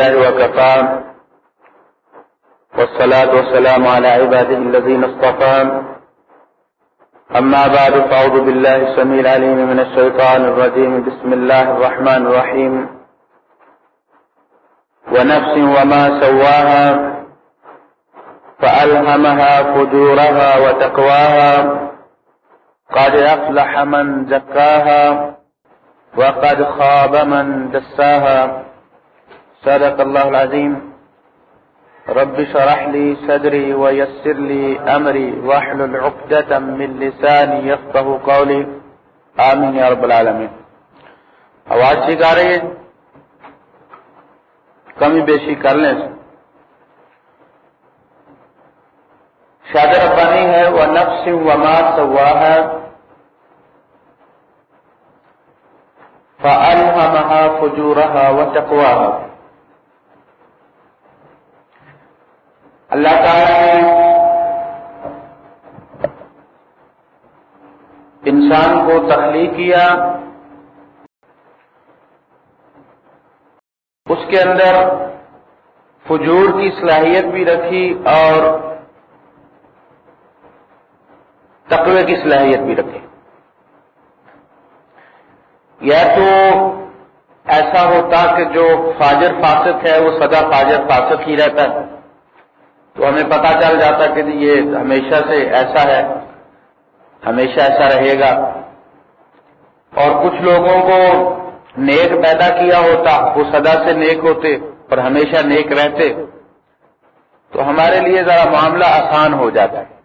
وكفى. والصلاة والسلام على عباده الذين اصطفى. أما بعد، فأعوذ بالله السميع العليم من الشيطان الرجيم. بسم الله الرحمن الرحيم. ونفس وما سواها، فألهمها فجورها وتقواها. قد أفلح من زكاها، وقد خاب من دساها. صدق الله العظيم رب شرح لي صدري ويسر لي أمري واحلل عقدة من لساني يفقه قولي آمين يا رب العالمين آواز ٹھیک آ رہی ہے کمی بیشی کر لیں شاد ربانی ہے وہ نفس وما سوا ہے فألهمها فجورها وتقواها اللہ تعالی نے انسان کو تخلیق کیا اس کے اندر فجور کی صلاحیت بھی رکھی اور تقوی کی صلاحیت بھی رکھی۔ یا تو ایسا ہوتا کہ جو فاجر فاسق ہے، وہ سدا فاجر فاسق ہی رہتا ہے۔ تو ہمیں پتا چل جاتا کہ یہ ہمیشہ سے ایسا ہے، ہمیشہ ایسا رہے گا۔ اور کچھ لوگوں کو نیک پیدا کیا ہوتا، وہ سدا سے نیک ہوتے اور ہمیشہ نیک رہتے۔ تو ہمارے لیے ذرا معاملہ آسان ہو جاتا ہے۔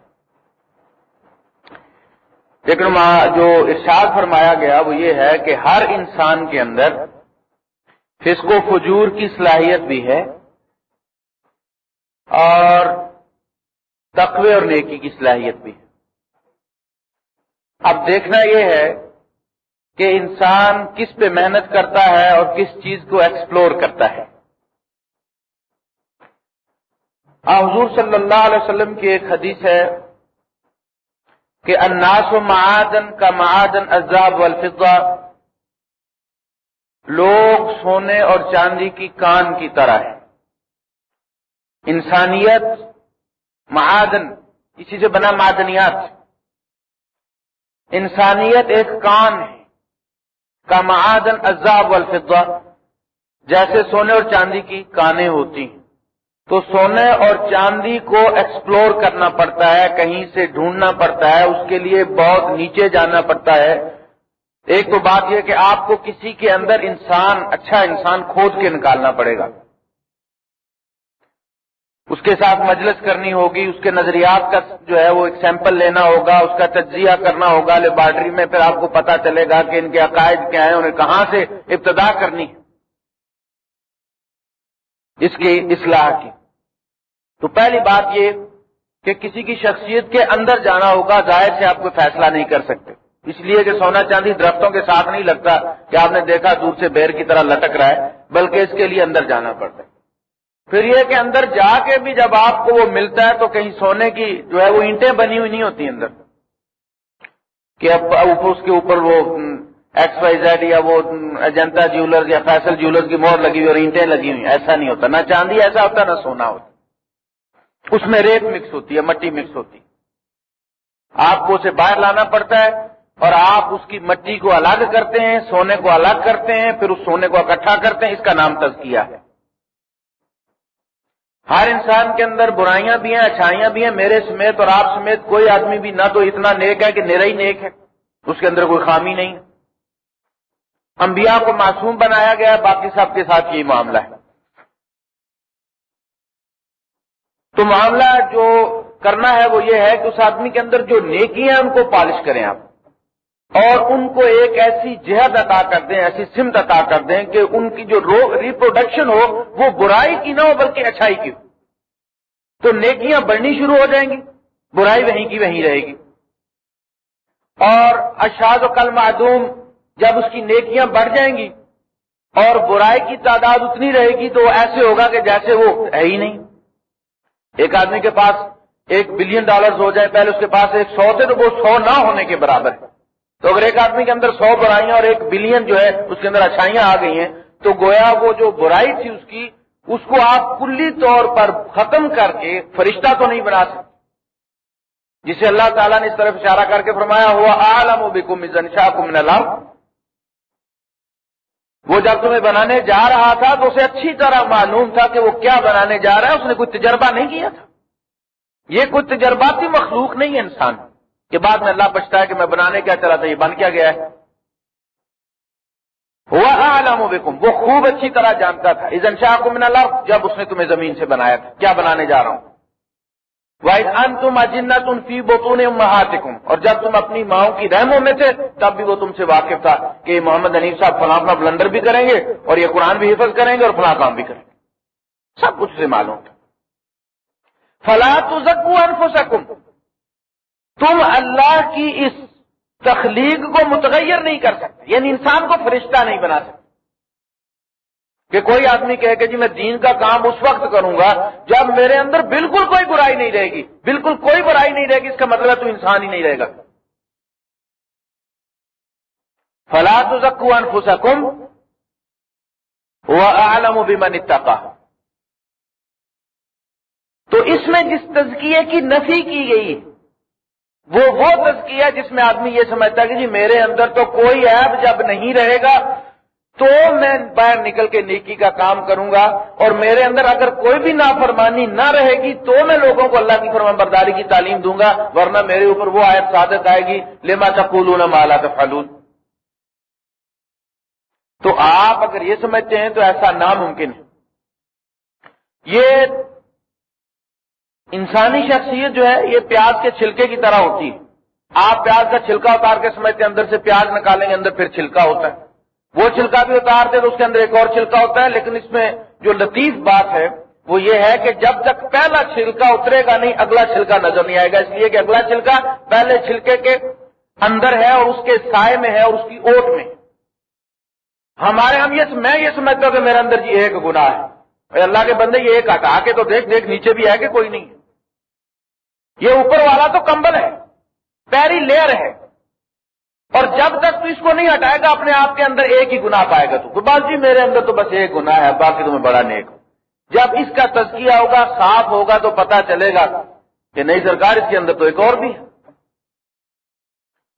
لیکن جو ارشاد فرمایا گیا، وہ یہ ہے کہ ہر انسان کے اندر فسق و فجور کی صلاحیت بھی ہے۔ اور تقوی اور نیکی کی صلاحیت بھی ہے۔ اب دیکھنا یہ ہے کہ انسان کس پہ محنت کرتا ہے اور کس چیز کو ایکسپلور کرتا ہے۔ حضور صلی اللہ علیہ وسلم کی ایک حدیث ہے کہ اناس و معادن کا معادن عذاب والفضہ، لوگ سونے اور چاندی کی کان کی طرح ہے۔ انسانیت، معادن اسی سے بنا معدنیات۔ انسانیت ایک کان ہے، کا معادن عذاب والفضہ جیسے سونے اور چاندی کی کانیں ہوتی ہیں۔ تو سونے اور چاندی کو ایکسپلور کرنا پڑتا ہے، کہیں سے ڈھونڈنا پڑتا ہے، اس کے لیے بہت نیچے جانا پڑتا ہے۔ ایک تو بات یہ کہ آپ کو کسی کے اندر انسان اچھا انسان کھود کے نکالنا پڑے گا۔ اس کے ساتھ مجلس کرنی ہوگی، اس کے نظریات کا جو ہے وہ ایک سیمپل لینا ہوگا، اس کا تجزیہ کرنا ہوگا لیبارٹری میں پھر آپ کو پتا چلے گا کہ ان کے عقائد کیا ہیں، انہیں کہاں سے ابتدا کرنی ہے۔ اس کی اصلاح کی۔ تو پہلی بات یہ کہ کسی کی شخصیت کے اندر جانا ہوگا، ظاہر سے آپ کوئی فیصلہ نہیں کر سکتے۔ اس لیے کہ سونا چاندی درختوں کے ساتھ نہیں لگتا کہ آپ نے دیکھا دور سے بیر کی طرح لٹک رہا ہے، بلکہ اس کے لیے اندر جانا پڑتا ہے۔ پھر یہ کہ اندر جا کے بھی جب آپ کو وہ ملتا ہے تو کہیں سونے کی جو ہے وہ اینٹیں بنی ہوئی نہیں ہوتی اندر۔ کہ اب اس کے اوپر وہ ایکس وائی زیڈ یا وہ اجنتا جیولر یا فیصل جیولر کی مور لگی ہوئی اور اینٹیں لگی ہوئی، ایسا نہیں ہوتا، نہ چاندی ایسا ہوتا نہ سونا ہوتا اس میں ریت مکس ہوتی ہے، مٹی مکس ہوتی آپ کو اسے باہر لانا پڑتا ہے اور آپ اس کی مٹی کو الگ کرتے ہیں، سونے کو الگ کرتے ہیں، پھر اس سونے کو اکٹھا کرتے ہیں، اس کا نام تزکیہ ہے۔ ہر انسان کے اندر برائیاں بھی ہیں، اچھائیاں بھی ہیں، میرے سمیت اور آپ سمیت کوئی آدمی بھی نہ تو اتنا نیک ہے کہ میرا ہی نیک ہے، اس کے اندر کوئی خامی نہیں۔ ہے انبیاء کو معصوم بنایا گیا، باقی سب کے ساتھ یہی معاملہ ہے۔ تو معاملہ جو کرنا ہے وہ یہ ہے کہ اس آدمی کے اندر جو نیکی ہیں، ان کو پالش کریں آپ۔ اور ان کو ایک ایسی جہد عطا کر دیں، ایسی سمت عطا کر دیں کہ ان کی جو ریپروڈکشن ہو، وہ برائی کی نہ ہو، بلکہ اچھائی کی ہو۔ تو نیکیاں بڑھنی شروع ہو جائیں گی، برائی وہیں کی وہیں رہے گی۔ اور اشاد و کل معدوم، جب اس کی نیکیاں بڑھ جائیں گی اور برائی کی تعداد اتنی رہے گی، تو ایسے ہوگا کہ جیسے وہ ہے ہی نہیں۔ ایک آدمی کے پاس ایک بلین ڈالرز ہو جائے پہلے اس کے پاس ایک سو تھے تو وہ سو نہ ہونے کے برابر ہے۔ تو اگر ایک آدمی کے اندر سو برائیاں اور ایک بلین جو ہے اس کے اندر اچھائیاں آ گئی ہیں، تو گویا وہ جو برائی تھی اس کی، اس کو آپ کلی طور پر ختم کر کے فرشتہ تو نہیں بنا سکتے۔ جسے اللہ تعالیٰ نے اس طرف اشارہ کر کے فرمایا، ہوا عالم و بکم شاہ کم وہ جب تمہیں بنانے جا رہا تھا تو اسے اچھی طرح معلوم تھا کہ وہ کیا بنانے جا رہا ہے، اس نے کوئی تجربہ نہیں کیا تھا۔ یہ کوئی تجرباتی مخلوق نہیں ہے انسان۔ کے بعد میں اللہ پچھتا ہے کہ میں بنانے کیا چلا تھا، یہ بن کیا گیا ہے؟ ہوا عالم و وہ خوب اچھی طرح جانتا تھا۔ ازن شاہ کو من اللہ جب اس نے تمہیں زمین سے بنایا تھا۔ کیا بنانے جا رہا ہوں؟ واحد ان تم اجنت ان فی بوتون اور جب تم اپنی ماؤں کی رحموں میں تھے، تب بھی وہ تم سے واقف تھا کہ محمد انیف صاحب فلاں فلاں بلندر بھی کریں گے اور یہ قرآن بھی حفظ کریں گے اور فلاں کام بھی کریں گے۔ سب کچھ سے معلوم تھا۔ فلاں تو زکو انفسکم تم اللہ کی اس تخلیق کو متغیر نہیں کر سکتے یعنی انسان کو فرشتہ نہیں بنا سکتے۔ کہ کوئی آدمی کہے کہ جی میں دین کا کام اس وقت کروں گا جب میرے اندر بالکل کوئی برائی نہیں رہے گی، بالکل کوئی برائی نہیں رہے گی، اس کا مطلب تو انسان ہی نہیں رہے گا۔ فلا تو زکوان فسکم وہ عالم و بیمن تو اس میں جس تزکیے کی نفی کی گئی وہ وہ تزکیہ جس میں آدمی یہ سمجھتا ہے کہ جی میرے اندر تو کوئی عیب جب نہیں رہے گا تو میں باہر نکل کے نیکی کا کام کروں گا اور میرے اندر اگر کوئی بھی نافرمانی نہ رہے گی تو میں لوگوں کو اللہ کی فرمان برداری کی تعلیم دوں گا، ورنہ میرے اوپر وہ آیت صادق آئے گی، لما تقولون مالا تفعلون۔ تو آپ اگر یہ سمجھتے ہیں تو ایسا ناممکن ہے۔ یہ انسانی شخصیت جو ہے، یہ پیاز کے چھلکے کی طرح ہوتی ہے۔ آپ پیاز کا چھلکا اتار کے سمجھتے ہیں، اندر سے پیاز نکالیں گے، اندر پھر چھلکا ہوتا ہے۔ وہ چھلکا بھی اتارتے تو اس کے اندر ایک اور چھلکا ہوتا ہے، لیکن اس میں جو لطیف بات ہے، وہ یہ ہے کہ جب تک پہلا چھلکا اترے گا نہیں، اگلا چھلکا نظر نہیں آئے گا۔ اس لیے کہ اگلا چھلکا پہلے چھلکے کے اندر ہے اور اس کے سائے میں ہے اور اس کی اوٹ میں۔ ہمارے ہم یہ، میں یہ سمجھتا ہوں کہ میرے اندر جی ایک گنا ہے۔ اللہ کے بندے، یہ ایک ہٹا کے تو دیکھ دیکھ، نیچے بھی ہے کہ کوئی نہیں۔ ہے یہ اوپر والا تو کمبل ہے، پیری لیئر ہے۔ اور جب تک تو اس کو نہیں ہٹائے گا، اپنے آپ کے اندر ایک ہی گنا پائے گا تو۔ بس جی میرے اندر تو بس ایک گنا ہے، باقی تمہیں بڑا نیک جب اس کا تزکیہ ہوگا، صاف ہوگا، تو پتا چلے گا کہ نئی سرکار اس کے اندر تو ایک اور بھی ہے۔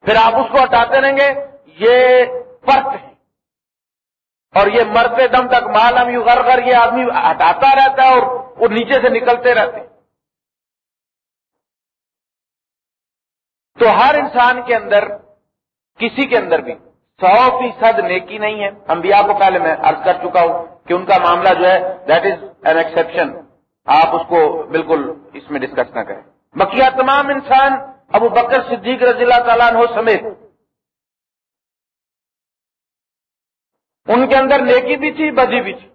پھر آپ اس کو ہٹاتے رہیں گے، یہ فرق ہے۔ اور یہ مرتے دم تک مالم یو غر غر یہ آدمی ہٹاتا رہتا ہے اور وہ نیچے سے نکلتے رہتے ہیں۔ تو ہر انسان کے اندر، کسی کے اندر بھی سو فیصد نیکی نہیں ہے۔ انبیاء کو پہلے میں عرض کر چکا ہوں کہ ان کا معاملہ جو ہے دیٹ از این ایکسپشن آپ اس کو بالکل اس میں ڈسکس نہ کریں۔ بقیہ تمام انسان ابو بکر صدیق رضی اللہ تعالیٰ عنہ سمیت ان کے اندر نیکی بھی تھی، بدی بھی تھی۔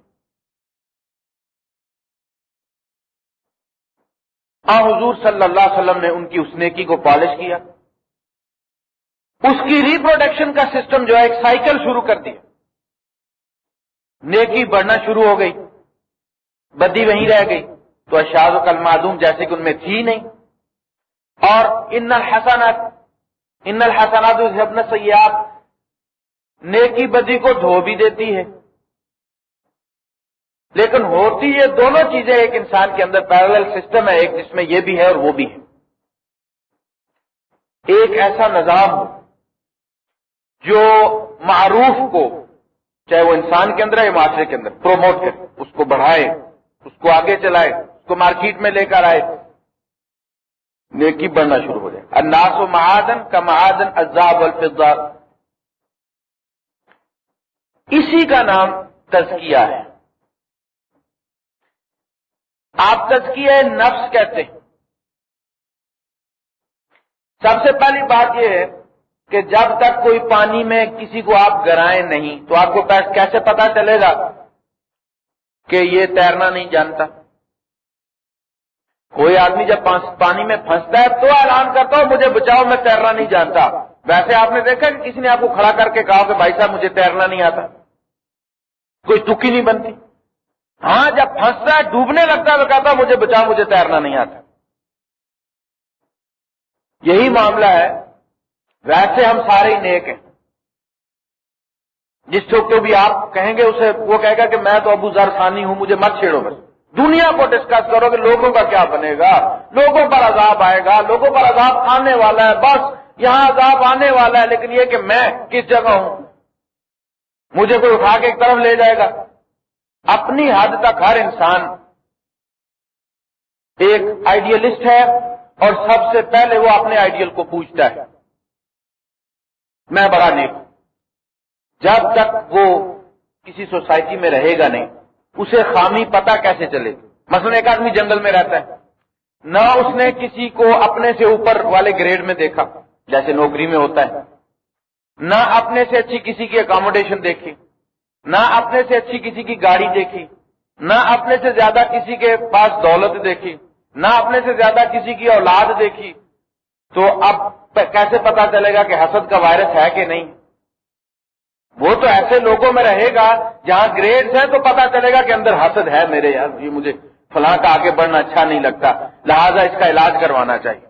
آ، حضور صلی اللہ علیہ وسلم نے ان کی اس نیکی کو پالش کیا۔ اس کی ریپروڈکشن کا سسٹم جو ہے، ایک سائیکل شروع کر دیا۔ نیکی بڑھنا شروع ہو گئی۔ بدی وہیں رہ گئی۔ تو اشاد و کل معدوم جیسے کہ ان میں تھی نہیں۔ اور ان الحسنات ان الحسنات سیاحت نیکی بدی کو دھو بھی دیتی ہے۔ لیکن ہوتی یہ دونوں چیزیں ایک انسان کے اندر پیرل سسٹم ہے، ایک جس میں یہ بھی ہے اور وہ بھی ہے۔ ایک ایسا نظام ہو جو معروف کو چاہے وہ انسان کے اندر ہے یا معاشرے کے اندر پروموٹ کرے، اس کو بڑھائے، اس کو آگے چلائے، اس کو مارکیٹ میں لے کر آئے۔ نیکی بڑھنا شروع ہو جائے۔ الناس و معادن کا معادن عذاب الفضا اسی کا نام تزکیہ ہے۔ آپ تزکیہ نفس کہتے ہیں۔ سب سے پہلی بات یہ ہے کہ جب تک کوئی پانی میں کسی کو آپ گرائیں نہیں، تو آپ کو کیسے پتا چلے گا کہ یہ تیرنا نہیں جانتا؟ کوئی آدمی جب پانی میں پھنستا ہے تو اعلان کرتا ہو مجھے بچاؤ، میں تیرنا نہیں جانتا۔ ویسے آپ نے دیکھا کہ کسی نے آپ کو کھڑا کر کے کہا کہ بھائی صاحب، مجھے تیرنا نہیں آتا۔ کوئی ٹکی نہیں بنتی۔ ہاں جب پھنستا ہے، ڈوبنے لگتا ہے، تو کہتا مجھے بچاؤ، مجھے تیرنا نہیں آتا۔ یہی معاملہ ہے۔ ویسے ہم سارے نیک ہیں۔ جس کو بھی آپ کہیں گے، اسے وہ کہے گا کہ میں تو ابو ذر ثانی ہوں، مجھے مت چھیڑو بس۔ دنیا کو ڈسکس کرو کہ لوگوں کا کیا بنے گا۔ لوگوں پر عذاب آئے گا، لوگوں پر عذاب آنے والا ہے۔ بس، یہاں عذاب آنے والا ہے، لیکن یہ کہ میں کس جگہ ہوں؟ مجھے کوئی اٹھا کے ایک طرف لے جائے گا۔ اپنی حد تک ہر انسان ایک آئیڈیلسٹ ہے اور سب سے پہلے وہ اپنے آئیڈیل کو پوچھتا ہے۔ میں بڑا نیک ہوں۔ جب تک وہ کسی سوسائٹی میں رہے گا نہیں، اسے خامی پتا کیسے چلے؟ مثلا ایک آدمی جنگل میں رہتا ہے۔ نہ اس نے کسی کو اپنے سے اوپر والے گریڈ میں دیکھا، جیسے نوکری میں ہوتا ہے۔ نہ اپنے سے اچھی کسی کی اکاموڈیشن دیکھی۔ نہ اپنے سے اچھی کسی کی گاڑی دیکھی، نہ اپنے سے زیادہ کسی کے پاس دولت دیکھی، نہ اپنے سے زیادہ کسی کی اولاد دیکھی۔ تو اب کیسے پتا چلے گا کہ حسد کا وائرس ہے کہ نہیں؟ وہ تو ایسے لوگوں میں رہے گا جہاں گریڈز ہیں تو پتا چلے گا کہ اندر حسد ہے میرے یار، یہ مجھے فلاں کا آگے بڑھنا اچھا نہیں لگتا، لہذا اس کا علاج کروانا چاہیے۔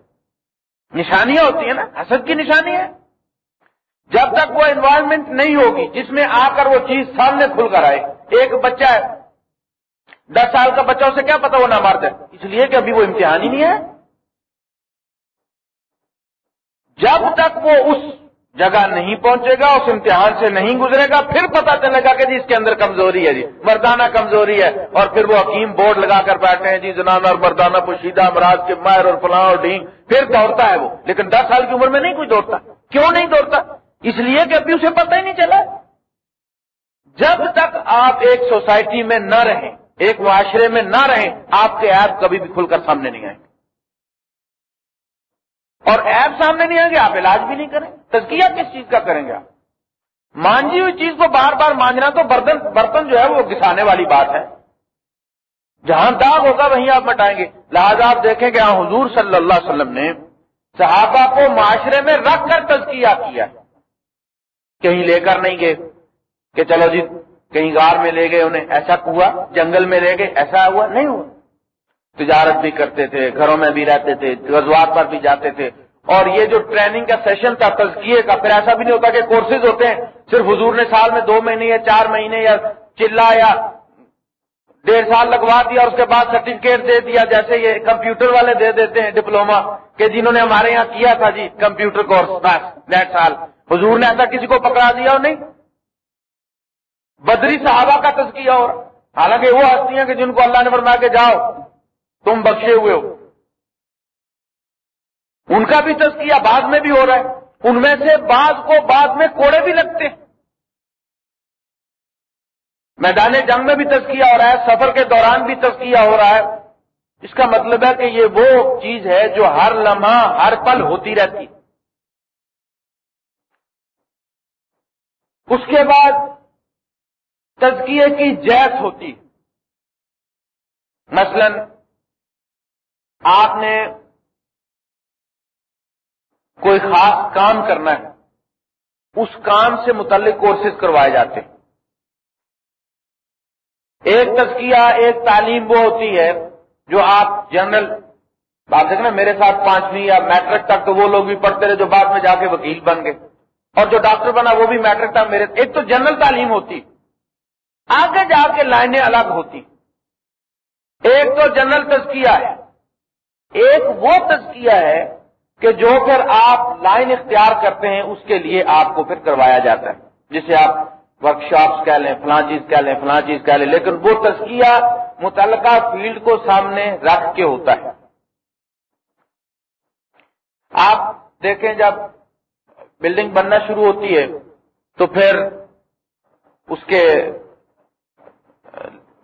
نشانیاں ہوتی ہیں نا، حسد کی نشانی ہے۔ جب تک وہ انوائرمنٹ نہیں ہوگی، جس میں آ کر وہ چیز سامنے کھل کر آئے۔ ایک بچہ ہے، دس سال کا بچہ، اسے کیا پتا وہ نہ مار دے اس لیے کہ ابھی وہ امتحان ہی نہیں ہے۔ جب تک وہ اس جگہ نہیں پہنچے گا، اس امتحان سے نہیں گزرے گا، پھر پتا چلے گا کہ جی اس کے اندر کمزوری ہے جی۔ مردانہ کمزوری ہے۔ اور پھر وہ حکیم بورڈ لگا کر بیٹھے ہیں جی زنانہ اور مردانہ پوشیدہ امراض کے مائر اور فلاں اور ڈھینگ۔ پھر دوڑتا ہے وہ۔ لیکن دس سال کی عمر میں نہیں کوئی دوڑتا۔ کیوں نہیں دوڑتا؟ اس لیے کہ ابھی اسے پتہ ہی نہیں چلا۔ جب تک آپ ایک سوسائٹی میں نہ رہیں، ایک معاشرے میں نہ رہیں، آپ کے ایپ کبھی بھی کھل کر سامنے نہیں آئیں گے۔ اور ایپ سامنے نہیں آئیں گے، آپ علاج بھی نہیں کریں۔ تزکیہ کس چیز کا کریں گے آپ؟ مانجی ہوئی چیز کو بار بار مانجنا تو برتن برتن جو ہے وہ گسانے والی بات ہے۔ جہاں داغ ہوگا وہیں آپ مٹائیں گے۔ لہذا آپ دیکھیں کہ ہاں حضور صلی اللہ علیہ وسلم نے صحابہ کو معاشرے میں رکھ کر تزکیہ کیا۔ ہے کہیں لے کر نہیں گئے کہ چلو جی کہیں گار میں لے گئے انہیں۔ ایسا ہوا؟ جنگل میں لے گئے؟ ایسا ہوا؟ نہیں ہوا۔ تجارت بھی کرتے تھے، گھروں میں بھی رہتے تھے، غزوات پر بھی جاتے تھے۔ اور یہ جو ٹریننگ کا سیشن تھا، تزکیے کا، پھر ایسا بھی نہیں ہوتا کہ کورسز ہوتے ہیں۔ صرف حضور نے سال میں دو مہینے یا چار مہینے یا چلا یا ڈیڑھ سال لگوا دیا اور اس کے بعد سرٹیفکیٹ دے دیا۔ جیسے یہ کمپیوٹر والے دے دیتے ہیں ڈپلوما کہ جنہوں نے ہمارے یہاں کیا تھا جی کمپیوٹر کورس ڈیڑھ سال۔ حضور نے ایسا کسی کو پکڑا دیا اور نہیں؟ بدری صحابہ کا تزکیہ اور حالانکہ وہ ہستیاں کہ جن کو اللہ نے فرمایا کے جاؤ، تم بخشے ہوئے ہو۔ ان کا بھی تذکیہ بعد میں بھی ہو رہا ہے۔ ان میں سے بعض کو بعد میں کوڑے بھی لگتے ہیں۔ میدان جنگ میں بھی تذکیہ ہو رہا ہے، سفر کے دوران بھی تذکیہ ہو رہا ہے۔ اس کا مطلب ہے کہ یہ وہ چیز ہے جو ہر لمحہ، ہر پل ہوتی رہتی۔ اس کے بعد تزکیے کی جیس ہوتی۔ مثلا آپ نے کوئی خاص کام کرنا ہے، اس کام سے متعلق کورسز کروائے جاتے۔ ہیں ایک تزکیہ، ایک تعلیم وہ ہوتی ہے جو آپ جنرل بات دیکھنا میرے ساتھ پانچویں یا میٹرک تک تو وہ لوگ بھی پڑھتے رہے جو بعد میں جا کے وکیل بن گئے۔ اور جو ڈاکٹر بنا وہ بھی میٹرک تک میرے ایک تو جنرل تعلیم ہوتی، آگے جا کے لائنیں الگ ہوتی۔ ایک تو جنرل تزکیہ ہے۔ ایک وہ تزکیہ ہے کہ جو پھر آپ لائن اختیار کرتے ہیں، اس کے لیے آپ کو پھر کروایا جاتا ہے۔ جسے آپ ورک شاپس کہہ لیں، فلاں چیز کہہ لیں، فلاں چیز کہہ لیں، لیکن وہ تزکیہ متعلقہ فیلڈ کو سامنے رکھ کے ہوتا ہے۔ آپ دیکھیں جب بلڈنگ بننا شروع ہوتی ہے، تو پھر اس کے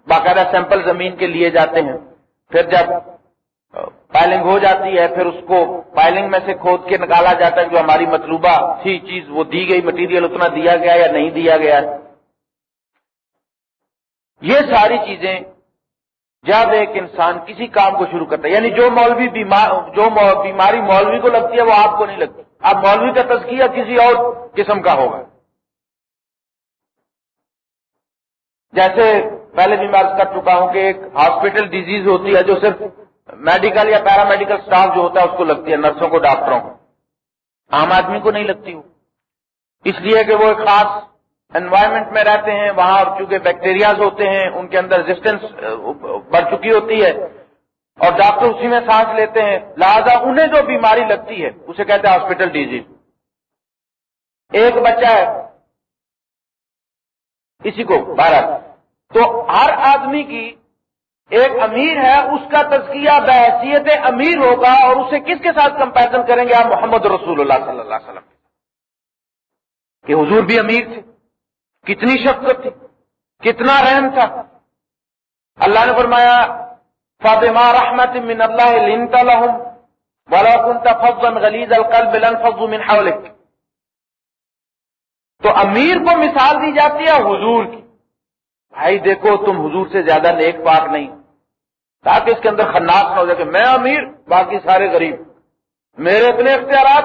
باقاعدہ سیمپل زمین کے لیے جاتے ہیں۔ پھر جب فائلنگ ہو جاتی ہے، پھر اس کو فائلنگ میں سے کھود کے نکالا جاتا ہے، جو ہماری مطلوبہ تھی چیز، وہ دی گئی، مٹیریل اتنا دیا گیا یا نہیں دیا گیا۔ یہ ساری چیزیں جب ایک انسان کسی کام کو شروع کرتا ہے یعنی جو مولوی بیمار، جو بیماری مولوی کو لگتی ہے، وہ آپ کو نہیں لگتی۔ اب مولوی کا تذکیہ کسی اور قسم کا ہوگا۔ جیسے پہلے بھی میں کر چکا ہوں کہ ایک ہاسپٹل ڈیزیز ہوتی ہے جو صرف میڈیکل یا پیرا میڈیکل اسٹاف جو ہوتا ہے اس کو لگتی ہے، نرسوں کو، ڈاکٹروں کو۔ عام آدمی کو نہیں لگتی وہ اس لیے کہ وہ ایک خاص انوائرمنٹ میں رہتے ہیں، وہاں چونکہ بیکٹیریاز ہوتے ہیں، ان کے اندر ریزسٹینس بڑھ چکی ہوتی ہے۔ اور ڈاکٹر اسی میں سانس لیتے ہیں۔ لہذا انہیں جو بیماری لگتی ہے، اسے کہتے ہیں ہاسپٹل ڈیزیز ایک بچہ ہے، اسی کو بارہ تو ہر آدمی کی ایک امیر ہے، اس کا تزکیہ بحثیت امیر ہوگا اور اسے کس کے ساتھ کمپیرزن کریں گے آپ محمد رسول اللہ صلی اللہ علیہ وسلم؟ کہ حضور بھی امیر تھے۔ کتنی شفقت تھی، کتنا رحم تھا۔ اللہ نے فرمایا فاطمہ رحمت من اللہ لنت لهم ولا كنت فظا غليظ القلب لانفضوا من حولك تو امیر کو مثال دی جاتی ہے حضور کی۔ بھائی دیکھو، تم حضور سے زیادہ نیک پاک نہیں۔ تاکہ اس کے اندر خناس نہ ہو جائے کہ میں امیر، باقی سارے غریب۔ میرے اتنے اختیارات،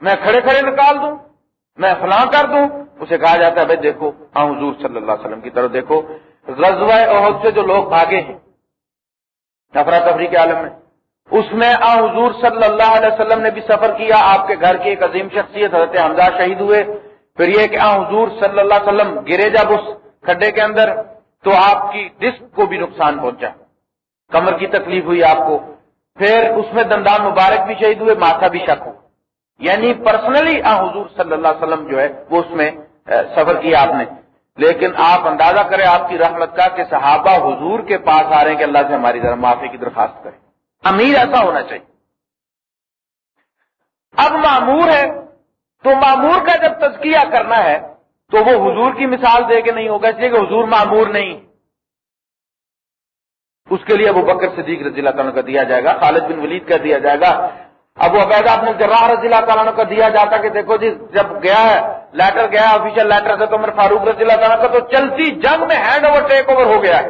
میں کھڑے کھڑے نکال دوں، میں فلاں کر دوں۔ اسے کہا جاتا ہے، بھائی دیکھو ہاں حضور صلی اللہ علیہ وسلم کی طرف دیکھو، غزوہ عہد سے جو لوگ بھاگے ہیں نفرا تفری کے عالم میں۔ اس میں آ حضور صلی اللہ علیہ وسلم نے بھی سفر کیا، آپ کے گھر کی ایک عظیم شخصیت حضرت حمزہ شہید ہوئے۔ پھر یہ کہ آ حضور صلی اللہ علیہ وسلم گرے جب اس کھڈے کے اندر، تو آپ کی ڈسک کو بھی نقصان پہنچا۔ کمر کی تکلیف ہوئی آپ کو۔ پھر اس میں دندان مبارک بھی شہید ہوئے، ماتھا بھی شک ہو۔ یعنی پرسنلی آ حضور صلی اللہ علیہ وسلم جو ہے، وہ اس میں سفر کیا آپ نے۔ لیکن آپ اندازہ کریں آپ کی رحمت کا کہ صحابہ حضور کے پاس آ رہے ہیں کہ اللہ سے ہماری ذرا معافی کی درخواست کریں۔ امیر ایسا ہونا چاہیے۔ اب معمور ہے، تو معمور کا جب تزکیہ کرنا ہے، تو وہ حضور کی مثال دے کے نہیں ہوگا، اس لیے کہ حضور معمور نہیں۔ اس کے لیے ابو بکر صدیق رضی اللہ تعالیٰ کا دیا جائے گا، خالد بن ولید کا دیا جائے گا، ابو عبیدہ اپنے جراح رضی اللہ تعالیٰ کا دیا جاتا کہ دیکھو جی جب گیا ہے لیٹر گیا آفیشیل لیٹر سے تو عمر فاروق رضی اللہ تعالیٰ کا تو چلتی جنگ میں ہینڈ اوور ٹیک اوور ہو گیا ہے۔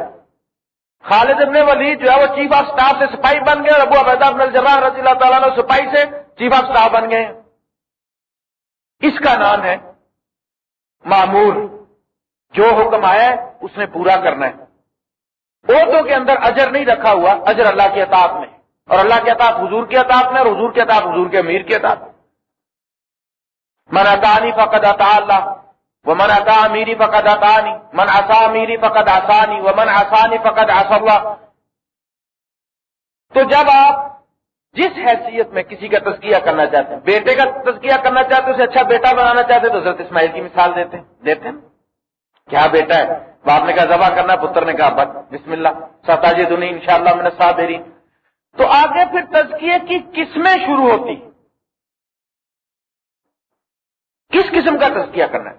خالد ابن ولید جو ہے وہ چیف آف سٹاف سے سپاہی بن گئے اور ابو عبیدہ ابن الجراح رضی اللہ تعالیٰ نے سپاہی سے چیف آف سٹاف بن گئے۔ اس کا نام ہے معمور۔ جو حکم آیا ہے، اس نے پورا کرنا ہے۔ عورتوں کے اندر اجر نہیں رکھا ہوا، اجر اللہ کے اطاعت میں۔ اور اللہ کے اطاعت حضور کے اطاعت میں اور حضور کے اطاعت حضور کے امیر کے اطاعت میں۔ من اطانی فقد اطا اللہ وہ من اطا امیری فقد اطانی من اصا امیری فقد آسانی وہ من آسانی فقد اللہ۔ تو جب آپ جس حیثیت میں کسی کا تزکیہ کرنا چاہتے ہیں، بیٹے کا تزکیہ کرنا چاہتے ہیں، اسے اچھا بیٹا بنانا چاہتے ہیں، تو حضرت اسماعیل کی مثال دیتے ہیں دیتے ہیں۔ کیا بیٹا ہے؟ باپ نے کہا، ذبح کرنا، پتر نے کہا بسم اللہ ستاجی دنی ان شاء اللہ میں نے ساتھ دے تو آگے پھر تزکیے کی قسمیں شروع ہوتی۔ کس قسم کا تزکیہ کرنا ہے؟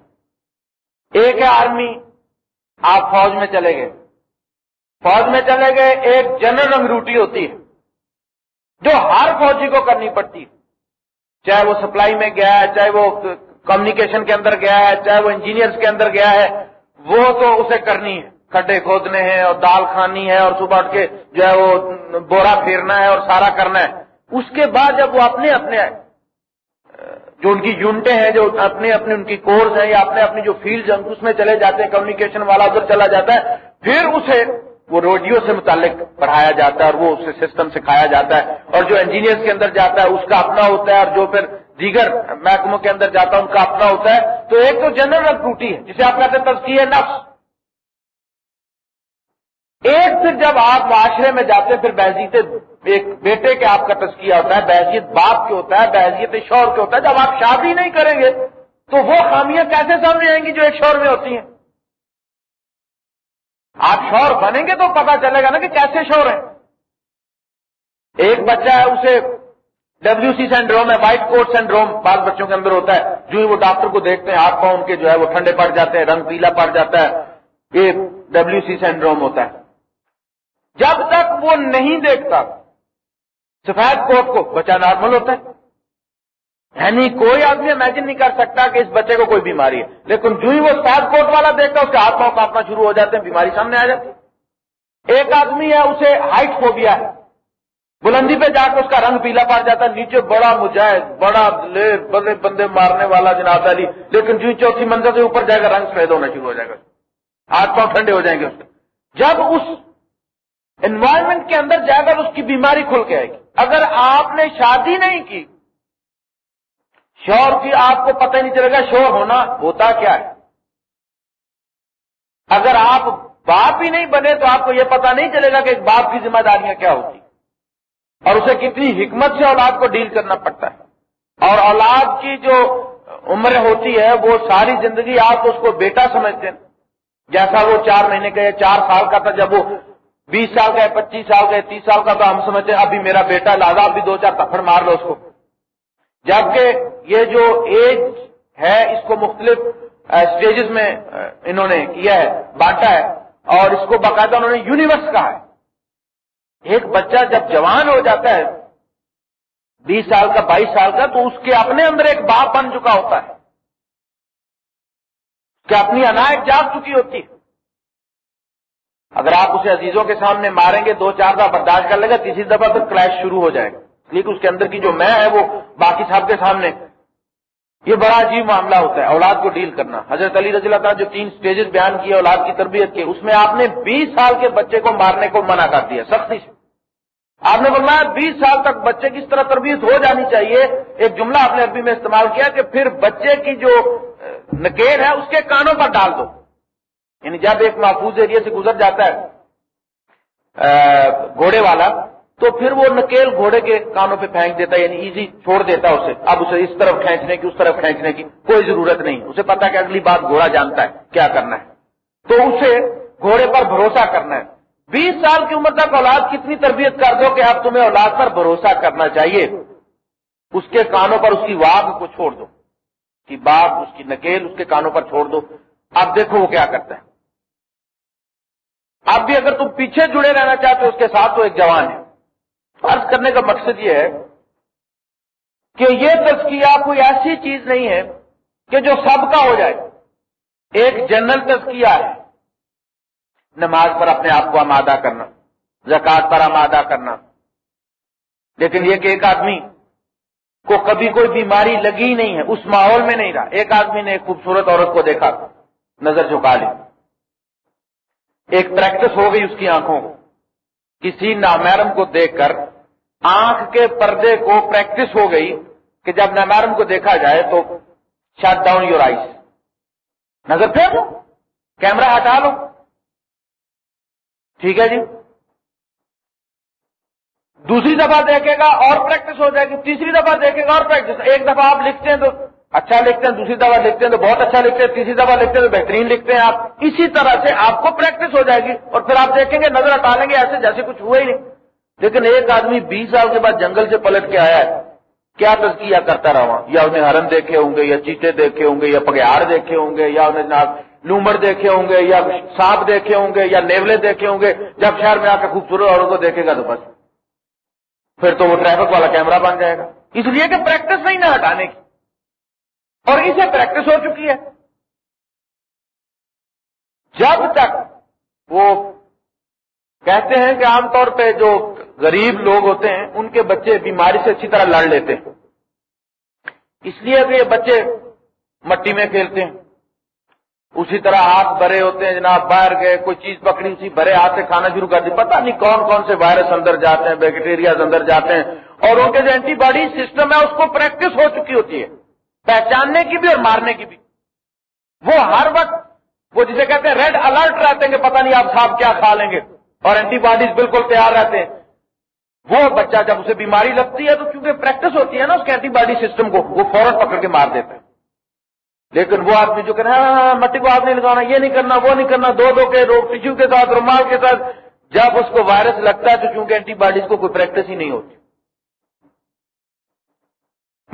ایک ہے آرمی، آپ فوج میں چلے گئے۔ فوج میں چلے گئے، ایک جنرل رنگ روٹی ہوتی ہے، جو ہر فوجی کو کرنی پڑتی ہے۔ چاہے وہ سپلائی میں گیا ہے، چاہے وہ کمیونیکیشن کے اندر گیا ہے، چاہے وہ انجینئرز کے اندر گیا ہے، وہ تو اسے کرنی ہے۔ کھڈے کھودنے ہیں اور دال کھانی ہے اور صبح اٹھ کے جو ہے وہ بورا پھیرنا ہے اور سارا کرنا ہے۔ اس کے بعد جب وہ اپنے اپنے جو ان کی یونٹیں ہیں، جو اپنے اپنے ان کی کورس ہیں یا اپنے اپنی جو فیلڈ ہیں اس میں چلے جاتے ہیں کمیونیکیشن والا ادھر چلا جاتا ہے، پھر اسے وہ ریڈیو سے متعلق پڑھایا جاتا ہے اور وہ اسے سسٹم سکھایا جاتا ہے اور جو انجینئرس کے اندر جاتا ہے، اس کا اپنا ہوتا ہے اور جو پھر دیگر محکموں کے اندر جاتا ہے، ان کا اپنا ہوتا ہے۔ تو ایک تو جنرل ٹوٹی ہے، جسے آپ کہتے ہیں تزکی نفس۔ ایک پھر جب آپ معاشرے میں جاتے پھر بحثیت ایک بیٹے کے آپ کا تذکیہ ہوتا ہے، بحثیت باپ کے ہوتا ہے، بحثیت شور کے ہوتا ہے، جب آپ شادی نہیں کریں گے تو وہ خامیاں کیسے سامنے آئیں گی جو ایک شور میں ہوتی ہیں؟ آپ شور بنیں گے تو پتا چلے گا نا کہ کیسے شور ہیں۔ ایک بچہ ہے، اسے ڈبلو سی سینڈروم ہے وائٹ کوٹ سینڈروم بعض بچوں کے اندر ہوتا ہے۔ جو ہی وہ ڈاکٹر کو دیکھتے ہیں، ہاتھ پاؤں کے جو ہے وہ ٹھنڈے پڑ جاتے ہیں، رنگ پیلا پڑ جاتا ہے، یہ ڈبلو سی سینڈروم ہوتا ہے۔ جب تک وہ نہیں دیکھتا سفید کوٹ کو بچہ نارمل ہوتا ہے۔ یعنی کوئی آدمی امیجن نہیں کر سکتا کہ اس بچے کو کوئی بیماری ہے۔ لیکن جو ہی وہ سفید کوٹ والا دیکھتا اس کے ہاتھ پاؤں کاپنا شروع ہو جاتے ہیں، بیماری سامنے آ جاتی ایک آدمی ہے، اسے ہائٹ فوبیا ہے۔ بلندی پہ جا کے اس کا رنگ پیلا پڑ جاتا ہے۔ نیچے بڑا مجاہد، بڑا لیر بڑے بندے مارنے والا جناب علی۔ لیکن جو چوتھی منزل سے اوپر جائے گا، رنگ سفید ہونا شروع ہو جائے گا۔ ہاتھ پاؤں ٹھنڈے ہو جائیں گے اس کے جب اس انوائرمنٹ کے اندر جائے گا، اس کی بیماری کھل کے آئے گی۔ اگر آپ نے شادی نہیں کی شور کی آپ کو پتہ نہیں چلے گا شور ہونا ہوتا کیا ہے۔ اگر آپ باپ ہی نہیں بنے تو آپ کو یہ پتا نہیں چلے گا کہ ایک باپ کی ذمہ داریاں کیا ہوتی۔ اور اسے کتنی حکمت سے اولاد کو ڈیل کرنا پڑتا ہے۔ اور اولاد کی جو عمر ہوتی ہے، وہ ساری زندگی آپ اس کو بیٹا سمجھتے ہیں۔ جیسا وہ چار مہینے کا یا چار سال کا تھا، جب وہ بیس سال کا ہے پچیس سال کا ہے تیس سال کا تو ہم سمجھتے ہیں ابھی میرا بیٹا لادا ابھی دو چار تفڑ مار لو اس کو۔ جبکہ یہ جو ایج ہے، اس کو مختلف اسٹیجز میں انہوں نے کیا ہے، بانٹا ہے۔ اور اس کو باقاعدہ انہوں نے یونیورس کہا ہے۔ ایک بچہ جب جوان ہو جاتا ہے، بیس سال کا، بائیس سال کا، تو اس کے اپنے اندر ایک باپ بن چکا ہوتا ہے۔ کہ اپنی عنایت جاگ چکی ہوتی ہے۔ اگر آپ اسے عزیزوں کے سامنے ماریں گے، دو چار دفعہ برداشت کر لے گا تیسری دفعہ پھر کلیش شروع ہو جائے گا۔ لیکن اس کے اندر کی جو میں ہے، وہ باقی صاحب کے سامنے۔ یہ بڑا عجیب معاملہ ہوتا ہے، اولاد کو ڈیل کرنا۔ حضرت علی رضی اللہ تعالیٰ جو تین سٹیجز بیان کیے، اولاد کی تربیت کے، اس میں آپ نے بیس سال کے بچے کو مارنے کو منع کر دیا، سختی سے۔ آپ نے بولنا بیس سال تک بچے کی اس طرح تربیت ہو جانی چاہیے۔ ایک جملہ آپ نے عربی میں استعمال کیا کہ پھر بچے کی جو نکیر ہے، اس کے کانوں پر ڈال دو۔ یعنی جب ایک محفوظ ایریا سے گزر جاتا ہے گھوڑے والا، تو پھر وہ نکیل گھوڑے کے کانوں پہ پھینک دیتا ہے یعنی ایزی چھوڑ دیتا ہے اسے۔ اب اسے اس طرف کھینچنے کی، اس طرف کھینچنے کی کوئی ضرورت نہیں۔ اسے پتا کہ اگلی بات گھوڑا جانتا ہے، کیا کرنا ہے۔ تو اسے گھوڑے پر بھروسہ کرنا ہے۔ بیس سال کی عمر تک اولاد کتنی تربیت کر دو کہ اب تمہیں اولاد پر بھروسہ کرنا چاہیے۔ اس کے کانوں پر اس کی واگ کو چھوڑ دو کہ باغ، اس کی نکیل، اس کے کانوں پر چھوڑ دو۔ اب دیکھو وہ کیا کرتا ہے۔ اب بھی اگر تم پیچھے جڑے رہنا چاہتے ہو، اس کے ساتھ تو ایک جوان ہے۔ فرض کرنے کا مقصد یہ ہے کہ یہ تزکیہ کوئی ایسی چیز نہیں ہے کہ جو سب کا ہو جائے۔ ایک جنرل تزکیہ ہے۔ نماز پر اپنے آپ کو آمادہ کرنا زکات پر آمادہ کرنا۔ لیکن یہ کہ ایک آدمی کو کبھی کوئی بیماری لگی نہیں ہے، اس ماحول میں نہیں رہا۔ ایک آدمی نے ایک خوبصورت عورت کو دیکھا، نظر جھکا لی۔ ایک پریکٹس ہو گئی اس کی آنکھوں کو۔ کسی نامحرم کو دیکھ کر آنکھ کے پردے کو پریکٹس ہو گئی کہ جب نامحرم کو دیکھا جائے تو شٹ ڈاؤن یور آئیس نظر پھیر لو، کیمرہ ہٹا لو۔ ٹھیک ہے جی۔ دوسری دفعہ دیکھے گا اور پریکٹس ہو جائے گی، تیسری دفعہ دیکھے گا اور پریکٹس۔ ایک دفعہ آپ لکھتے ہیں تو اچھا لکھتے ہیں، دوسری دفعہ لکھتے ہیں تو بہت اچھا لکھتے ہیں، تیسری دفعہ لکھتے ہیں تو بہترین لکھتے ہیں آپ۔ اسی طرح سے آپ کو پریکٹس ہو جائے گی اور پھر آپ دیکھیں گے، نظر ہٹا لیں گے، ایسے جیسے کچھ ہوا ہی نہیں۔ لیکن ایک آدمی بیس سال کے بعد جنگل سے پلٹ کے آیا ہے۔ کیا تزکیہ کرتا رہا یا انہیں ہرن دیکھے ہوں گے، یا چیٹے دیکھے ہوں گے، یا پگیار دیکھے ہوں گے، یا انہیں لومر دیکھے ہوں گے، یا سانپ دیکھے ہوں گے، یا نیولے دیکھے ہوں گے۔ جب شہر میں آ کے خوبصورت عورتوں کو دیکھے گا تو بس۔ پھر تو وہ ٹریفک والا کیمرہ بن جائے گا۔ اس لیے کہ پریکٹس نہیں نہ ہٹانے کی۔ اور اسے پریکٹس ہو چکی ہے۔ جب تک وہ کہتے ہیں کہ عام طور پہ جو غریب لوگ ہوتے ہیں، ان کے بچے بیماری سے اچھی طرح لڑ لیتے ہیں۔ اس لیے کہ یہ بچے مٹی میں کھیلتے ہیں۔ اسی طرح ہاتھ بھرے ہوتے ہیں، جناب، باہر گئے، کوئی چیز پکڑی، اسی بھرے ہاتھ سے کھانا شروع کر دی پتا نہیں کون کون سے وائرس اندر جاتے ہیں بیکٹیریا اندر جاتے ہیں۔ اور ان کے جو اینٹی باڈی سسٹم ہے، اس کو پریکٹس ہو چکی ہوتی ہے۔ پہچاننے کی بھی اور مارنے کی بھی۔ وہ ہر وقت، وہ جسے کہتے ہیں ریڈ الرٹ رہتے ہیں کہ پتہ نہیں آپ صاحب کیا کھا لیں گے۔ اور اینٹی باڈیز بالکل تیار رہتے ہیں۔ وہ بچہ جب اسے بیماری لگتی ہے تو کیونکہ پریکٹس ہوتی ہے نا اس کے اینٹی باڈی سسٹم کو، وہ فوراً پکڑ کے مار دیتا ہے۔ لیکن وہ آدمی جو کہ ہاں، ہاں، ہاں، مٹی کو آپ نہیں لگانا، یہ نہیں کرنا، وہ نہیں کرنا، دو دو کے روگ ٹیشو کے ساتھ، رومال کے ساتھ۔ جب اس کو وائرس لگتا ہے تو چونکہ اینٹی باڈیز کو کوئی پریکٹس ہی نہیں ہوتی۔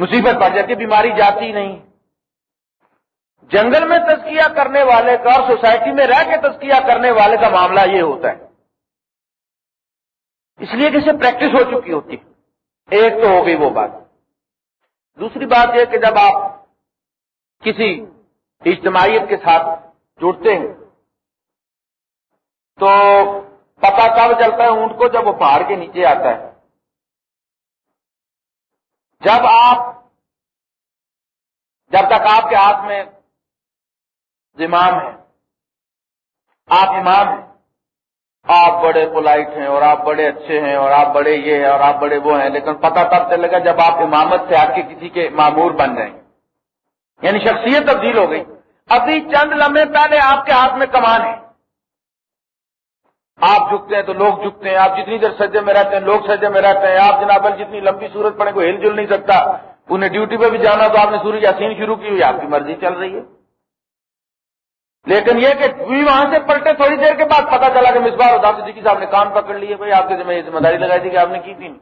مصیبت پڑ جاتی بیماری جاتی نہیں۔ جنگل میں تزکیہ کرنے والے کا اور سوسائٹی میں رہ کے تزکیہ کرنے والے کا معاملہ یہ ہوتا ہے۔ اس لیے کہ اسے پریکٹس ہو چکی ہوتی۔ ایک تو ہو گئی وہ بات۔ دوسری بات یہ کہ جب آپ کسی اجتماعیت کے ساتھ جڑتے ہیں، تو پتا کب چلتا ہے اونٹ کو جب وہ پہاڑ کے نیچے آتا ہے۔ جب آپ جب تک آپ کے ہاتھ میں امام ہے، آپ امام ہیں، آپ بڑے پولائٹ ہیں اور آپ بڑے اچھے ہیں اور آپ بڑے یہ ہیں اور آپ بڑے وہ ہیں، لیکن پتہ تب چلے گا جب آپ امامت سے آ کے کسی کے معمور بن جائیں۔ یعنی شخصیت تبدیل ہو گئی۔ ابھی چند لمحے پہلے آپ کے ہاتھ میں کمان ہے۔ آپ جھکتے ہیں تو لوگ جھکتے ہیں، آپ جتنی دیر سجے میں رہتے ہیں، لوگ سجے میں رہتے ہیں۔ آپ جناب جتنی لمبی سورج پڑے، کوئی ہل جل نہیں سکتا۔ انہیں ڈیوٹی پہ بھی جانا تو آپ نے سورج یاسین شروع کی ہوئی، آپ کی مرضی چل رہی ہے۔ لیکن یہ کہ وہاں سے پلٹے تھوڑی دیر کے بعد پتا چلا کہ مصباح ادار صدیقی صاحب نے کام پکڑ لیے بھائی آپ کے ذمہ ذمہ داری لگائی تھی کہ آپ نے کی تھی۔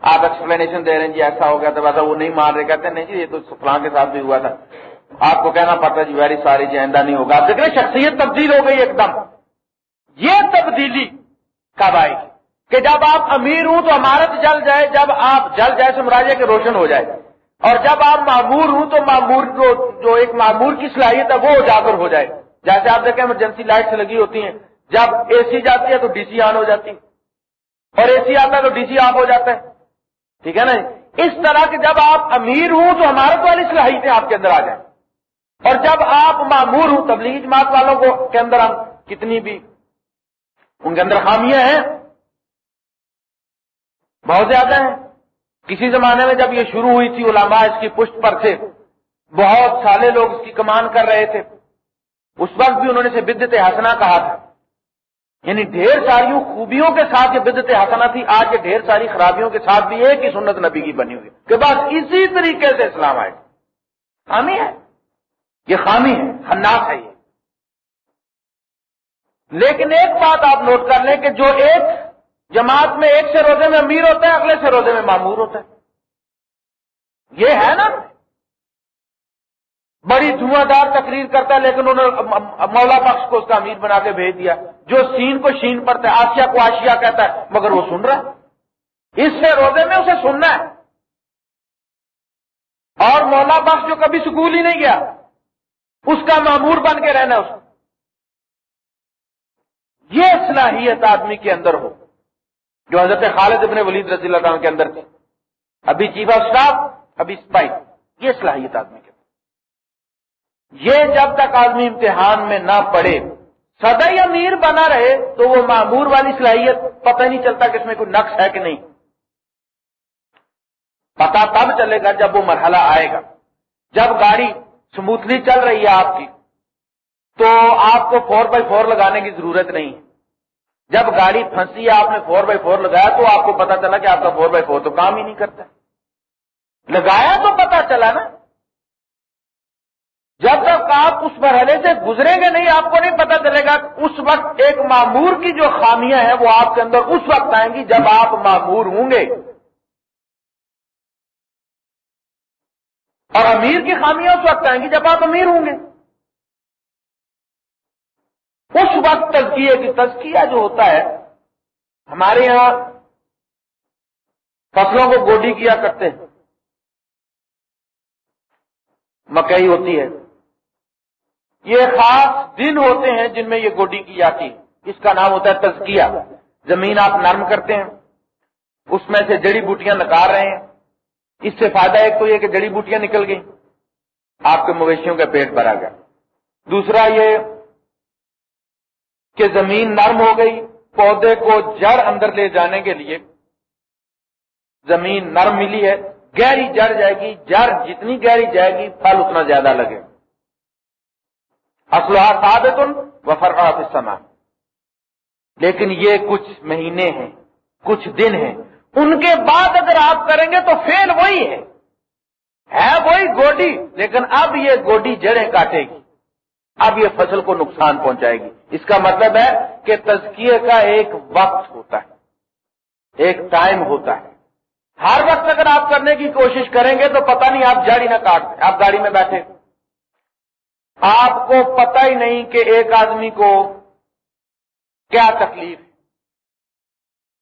آپ ایکسپلینیشن دے رہے ہیں جی ایسا ہو گیا تھا ویسا وہ نہیں مار رہے، کہتے نہیں جی یہ تو فلاں کے ساتھ بھی ہوا تھا۔ آپ کو کہنا پڑتا جی ویری ساری جی آئندہ نہیں ہوگا۔ آپ دیکھ رہے شخصیت تبدیل ہو گئی ایک دم۔ یہ تبدیلی کب آئے گی کہ جب آپ امیر ہوں تو عمارت جل جائے، جب آپ جل جائے سمراجے کے روشن ہو جائے۔ اور جب آپ معمور ہوں تو معمور جو ایک معمور کی صلاحیت ہے وہ اجاگر ہو جائے۔ جیسے آپ دیکھیں ایمرجنسی لائٹس لگی ہوتی ہیں۔ جب اے سی جاتی ہے تو ڈی سی آن ہو جاتی۔ اور اے سی آتا ہے تو ڈی سی آف ہو جاتا ہے۔ ٹھیک ہے نا؟ اس طرح کہ جب آپ امیر ہوں تو عمارت والی صلاحیتیں آپ کے اندر آ جائیں۔ اور جب آپ معمور ہوں، تبلیغی جماعت والوں کو کے اندر ہم کتنی بھی ان کے اندر خامیاں ہیں۔ بہت زیادہ ہیں۔ کسی زمانے میں جب یہ شروع ہوئی تھی، علماء اس کی پشت پر تھے۔ بہت سالے لوگ اس کی کمان کر رہے تھے۔ اس وقت بھی انہوں نے اسے بدت ہسنا کہا تھا۔ یعنی ڈھیر ساری خوبیوں کے ساتھ یہ بدت ہسنا تھی۔ آج یہ ڈھیر ساری خرابیوں کے ساتھ بھی ایک ہی سنت نبی کی بنی ہوئی کہ بس اسی طریقے سے اسلام آئے۔ خامی ہے۔ یہ خامی ہے۔ خناس ہے یہ۔ لیکن ایک بات آپ نوٹ کر لیں کہ جو ایک جماعت میں ایک سے روزے میں امیر ہوتا ہے اگلے سے روزے میں معمور ہوتا ہے یہ ہے نا؟ بڑی دھواں دار تقریر کرتا ہے، لیکن انہوں نے مولا بخش کو اس کا امیر بنا کے بھیج دیا۔ جو سین کو شین پڑتا ہے آسیا کو آسیا کہتا ہے، مگر وہ سن رہا ہے۔ اس سے روزے میں اسے سننا ہے۔ اور مولا بخش جو کبھی سکول ہی نہیں گیا، اس کا معمور بن کے رہنا اس کو۔ یہ صلاحیت آدمی کے اندر ہو، جو حضرت خالد ابن ولید رضی اللہ عنہ کے اندر تھی ابھی چیف آف اسٹاف ابھی اسپائی یہ صلاحیت آدمی کے اندر۔ یہ جب تک آدمی امتحان میں نہ پڑے سدائی امیر بنا رہے، تو وہ معمور والی صلاحیت، پتہ نہیں چلتا کہ اس میں کوئی نقص ہے کہ نہیں۔ پتا تب چلے گا جب وہ مرحلہ آئے گا۔ جب گاڑی سموتھلی چل رہی ہے آپ کی تو آپ کو فور بائی فور لگانے کی ضرورت نہیں۔ جب گاڑی پھنسی آپ نے فور بائی فور لگایا تو آپ کو پتا چلا کہ آپ کا فور بائی فور تو کام ہی نہیں کرتا۔ لگایا تو پتا چلا نا۔ جب تک آپ اس مرحلے سے گزریں گے نہیں، آپ کو نہیں پتا چلے گا اس وقت ایک معمور کی جو خامیاں ہیں وہ آپ کے اندر اس وقت آئیں گی جب آپ معمور ہوں گے۔ اور امیر کی خامیاں اس وقت آئیں گی جب آپ امیر ہوں گے۔ اس وقت تزکیے کی تزکیہ جو ہوتا ہے، ہمارے یہاں فصلوں کو گوڈی کیا کرتے ہیں۔ مکئی ہوتی ہے۔ یہ خاص دن ہوتے ہیں جن میں یہ گوڈی کی جاتی ہے۔ اس کا نام ہوتا ہے تزکیہ۔ زمین آپ نرم کرتے ہیں۔ اس میں سے جڑی بوٹیاں نکال رہے ہیں۔ اس سے فائدہ ایک تو یہ کہ جڑی بوٹیاں نکل گئی آپ کے مویشیوں کا پیٹ بھرا گیا۔ دوسرا یہ کہ زمین نرم ہو گئی، پودے کو جڑ اندر لے جانے کے لیے زمین نرم ملی ہے، گہری جڑ جائے گی، جڑ جتنی گہری جائے گی، پھل اتنا زیادہ لگے۔ اسلحہ ثابت و فرقات سما لیکن یہ کچھ مہینے ہیں، کچھ دن ہیں۔ ان کے بعد اگر آپ کریں گے تو فیل وہی ہے۔ ہے وہی گوڈی، لیکن اب یہ گوڈی جڑیں کاٹے گی۔ اب یہ فصل کو نقصان پہنچائے گی۔ اس کا مطلب ہے کہ تزکیے کا ایک وقت ہوتا ہے، ایک ٹائم ہوتا ہے۔ ہر وقت اگر آپ کرنے کی کوشش کریں گے تو پتہ نہیں آپ جاڑی نہ کاٹ دیں، آپ گاڑی میں بیٹھے۔ آپ کو پتہ ہی نہیں کہ ایک آدمی کو کیا تکلیف۔ ہے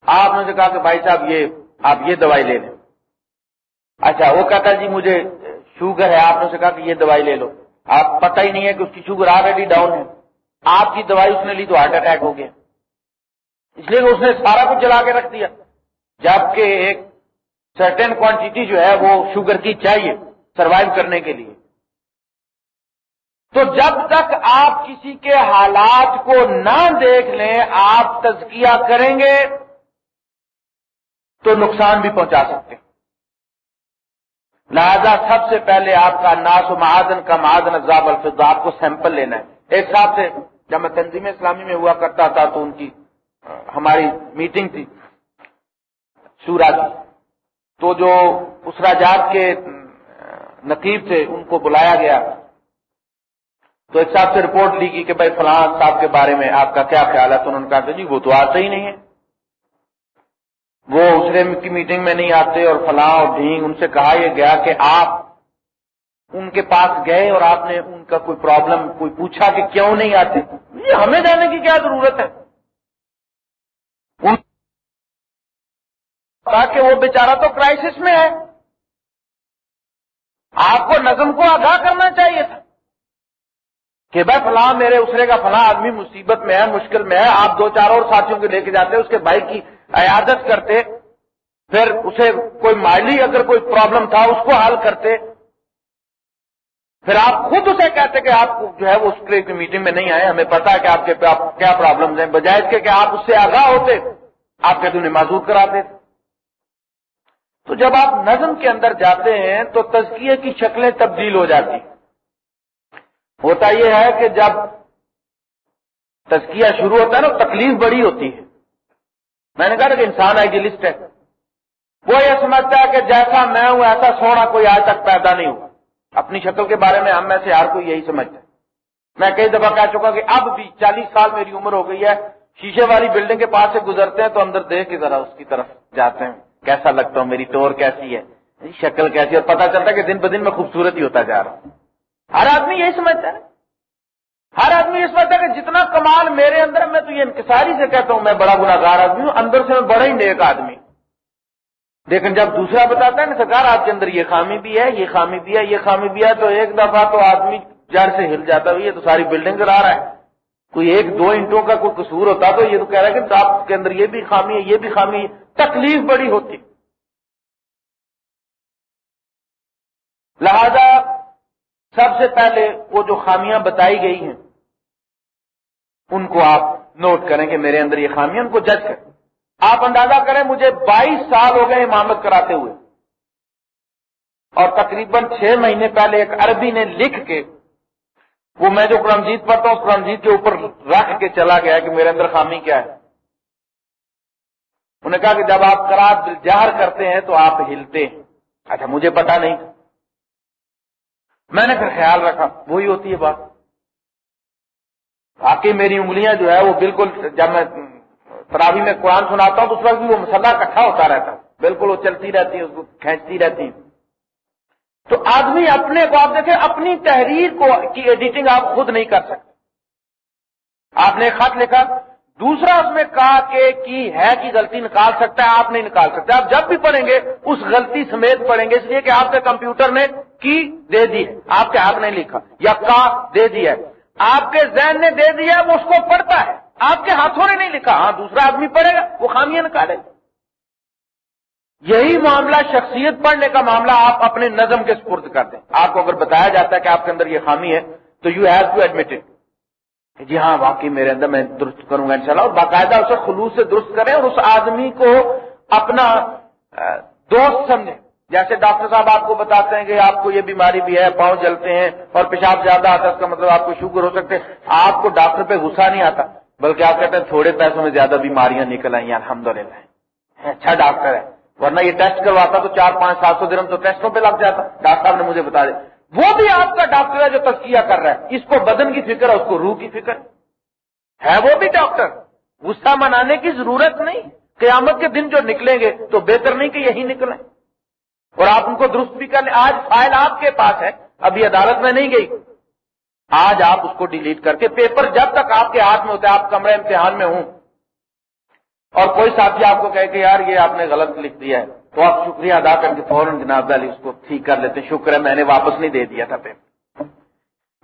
آپ نے کہا کہ بھائی صاحب یہ، آپ یہ دوائی لے لیں۔ اچھا وہ کہتا جی مجھے شوگر ہے، آپ نے کہا کہ یہ دوائی لے لو۔ آپ پتہ ہی نہیں ہے کہ اس کی شوگر آلریڈی ڈاؤن ہے۔ آپ کی دوائی اس نے لی تو ہارٹ اٹیک ہو گیا۔ اس لیے اس نے سارا کچھ جلا کے رکھ دیا۔ جبکہ ایک سرٹن کوانٹٹی جو ہے وہ شوگر کی چاہیے سروائو کرنے کے لیے۔ تو جب تک آپ کسی کے حالات کو نہ دیکھ لیں، آپ تزکیہ کریں گے تو نقصان بھی پہنچا سکتے ہیں۔ لہذا سب سے پہلے آپ کا ناس و معدن کا معدن عذاب الفضا آپ کو سیمپل لینا ہے۔ ایک صاحب سے جب میں تنظیم اسلامی میں ہوا کرتا تھا تو ان کی ہماری میٹنگ تھی شورا کی تو جو اس کے نقیب تھے، ان کو بلایا گیا۔ تو ایک صاحب سے رپورٹ لی گئی کہ بھائی فلاں صاحب کے بارے میں آپ کا کیا خیال ہے؟ تو انہوں نے کہا کہ جی وہ تو آتے ہی نہیں ہے وہ اسرے کی میٹنگ میں نہیں آتے اور فلاں اور ڈھینگ ان سے کہا یہ گیا کہ آپ ان کے پاس گئے اور آپ نے ان کا کوئی پرابلم کوئی پوچھا کہ کیوں نہیں آتے؟ یہ ہمیں جانے کی کیا ضرورت ہے؟ کہ وہ بیچارہ تو کرائسس میں ہے۔ آپ کو نظم کو آگاہ کرنا چاہیے تھا۔ کہ بھائی فلاں میرے اسرے کا فلاں آدمی مصیبت میں ہے، مشکل میں ہے، آپ دو چار اور ساتھیوں کو لے کے جاتے، اس کے بھائی کی عیادت کرتے، پھر اسے کوئی مالی اگر کوئی پرابلم تھا، اس کو حل کرتے۔ پھر آپ خود اسے کہتے کہ آپ جو ہے وہ اس کی میٹنگ میں نہیں آئے، ہمیں پتا ہے کہ آپ کے کیا پرابلم ہیں۔ بجائے اس کے کہ آپ اس سے آگاہ ہوتے، آپ کہتے انہیں معذور کراتے۔ تو جب آپ نظم کے اندر جاتے ہیں تو تزکیے کی شکلیں تبدیل ہو جاتی۔ ہوتا یہ ہے کہ جب تزکیہ شروع ہوتا ہے نا، تکلیف بڑی ہوتی ہے۔ میں نے کہا کہ انسان آئیڈیلسٹ ہے۔ وہ یہ سمجھتا ہے کہ جیسا میں ہوں، ایسا سونا کوئی آج تک پیدا نہیں ہوا۔ اپنی شکل کے بارے میں ہم میں سے ہر کوئی یہی سمجھتا ہے۔ میں کئی دفعہ کہہ چکا کہ اب بھی چالیس سال میری عمر ہو گئی ہے، شیشے والی بلڈنگ کے پاس سے گزرتے ہیں تو اندر دیکھ کے ذرا اس کی طرف جاتے ہیں۔ کیسا لگتا ہوں؟ میری ٹور کیسی ہے؟ شکل کیسی ہے؟ اور پتا چلتا ہے کہ دن ب دن میں خوبصورت ہی ہوتا جا رہا ہوں۔ ہر آدمی یہی سمجھتا ہے۔ ہر آدمی یہ سمجھتا ہے کہ جتنا کمال میرے اندر میں تو یہ انکساری سے کہتا ہوں، میں بڑا گناگار آدمی ہوں، اندر سے میں بڑا ہی نیک آدمی لیکن جب دوسرا بتاتا ہے نا سرکار، آپ کے اندر یہ خامی بھی ہے، یہ خامی بھی ہے، یہ خامی بھی ہے، تو ایک دفعہ تو آدمی جڑ سے ہل جاتا ہے یہ تو ساری بلڈنگ کرا رہا ہے۔ کوئی ایک دو انٹوں کا کوئی قصور ہوتا تو یہ تو کہہ رہا ہے کہ آپ کے اندر یہ بھی خامی ہے، یہ بھی خامی ہے۔ تکلیف بڑی ہوتی۔ لہذا سب سے پہلے وہ جو خامیاں بتائی گئی ہیں، ان کو آپ نوٹ کریں کہ میرے اندر یہ خامیاں ان کو جج کریں۔ آپ اندازہ کریں مجھے بائیس سال ہو گئے امامت کراتے ہوئے۔ اور تقریباً چھ مہینے پہلے ایک عربی نے لکھ کے وہ میں جو قرمجیت پڑھتا ہوں قرمجیت کے اوپر رکھ کے چلا گیا کہ میرے اندر خامی کیا ہے۔ انہوں نے کہا کہ جب آپ کرات جہر کرتے ہیں تو آپ ہلتے ہیں۔ اچھا مجھے پتا نہیں۔ میں نے پھر خیال رکھا، وہی ہوتی ہے بات۔ باقی میری انگلیاں جو ہے وہ بالکل جب میں تراوی میں قرآن سناتا ہوں تو اس وقت بھی وہ مسئلہ اکٹھا ہوتا رہتا بالکل وہ چلتی رہتی ہے، اس کو کھینچتی رہتی تو آدمی اپنے کو، آپ دیکھیں، اپنی تحریر کو کی ایڈیٹنگ آپ خود نہیں کر سکتے۔ آپ نے خط لکھا، دوسرا اس میں کہا کہ کی ہے کی غلطی نکال سکتا ہے، آپ نہیں نکال سکتے۔ آپ جب بھی پڑھیں گے، اس غلطی سمیت پڑھیں گے، اس لیے کہ آپ کے کمپیوٹر نے کی دے دی ہے۔ آپ کے ہاتھ نہیں لکھا، یا کا دے دیا ہے۔ آپ کے ذہن نے دے دیا وہ اس کو پڑھتا ہے۔ آپ کے ہاتھوں نے نہیں لکھا۔ ہاں دوسرا آدمی پڑھے گا، وہ خامیاں نکالے یہی معاملہ شخصیت پڑھنے کا معاملہ آپ اپنے نظم کے سپرد کر دیں۔ آپ کو اگر بتایا جاتا ہے کہ آپ کے اندر یہ خامی ہے، تو you have to admit it جی ہاں واقعی میرے اندر میں درست کروں گا انشاءاللہ۔ اور باقاعدہ اسے خلوص سے درست کریں اور اس آدمی کو اپنا دوست سمجھیں۔ جیسے ڈاکٹر صاحب آپ کو بتاتے ہیں کہ آپ کو یہ بیماری بھی ہے، پاؤں جلتے ہیں اور پیشاب زیادہ آتا ہے، اس کا مطلب آپ کو شوگر ہو سکتے آپ کو ڈاکٹر پہ غصہ نہیں آتا۔ بلکہ آپ کہتے ہیں تھوڑے پیسوں میں زیادہ بیماریاں نکل آئی الحمد للہ اچھا ڈاکٹر ہے۔ ورنہ یہ ٹیسٹ کرواتا تو چار پانچ سات سو درم تو ٹیسٹوں پہ لگ جاتا۔ ڈاکٹر صاحب نے مجھے بتا دیا۔ وہ بھی آپ کا ڈاکٹر ہے جو تسکیہ کر رہا ہے۔ اس کو بدن کی فکر ہے اس کو روح کی فکر۔ ہے وہ بھی ڈاکٹر۔ غصہ منانے کی ضرورت نہیں۔ قیامت کے دن جو نکلیں گے تو بہتر نہیں کہ یہی نکلیں۔ اور آپ ان کو درست بھی کر لیں آج فائل آپ کے پاس ہے۔ ابھی عدالت میں نہیں گئی۔ آج آپ اس کو ڈیلیٹ کر کے پیپر جب تک آپ کے ہاتھ میں ہوتا ہے، آپ کمرے امتحان میں ہوں۔ اور کوئی ساتھی آپ کو کہے کہ یار یہ آپ نے غلط لکھ دیا ہے، تو آپ شکریہ ادا کر کے فوراً جناب علی اس کو ٹھیک کر لیتے شکر ہے میں نے واپس نہیں دے دیا تھا پیپر۔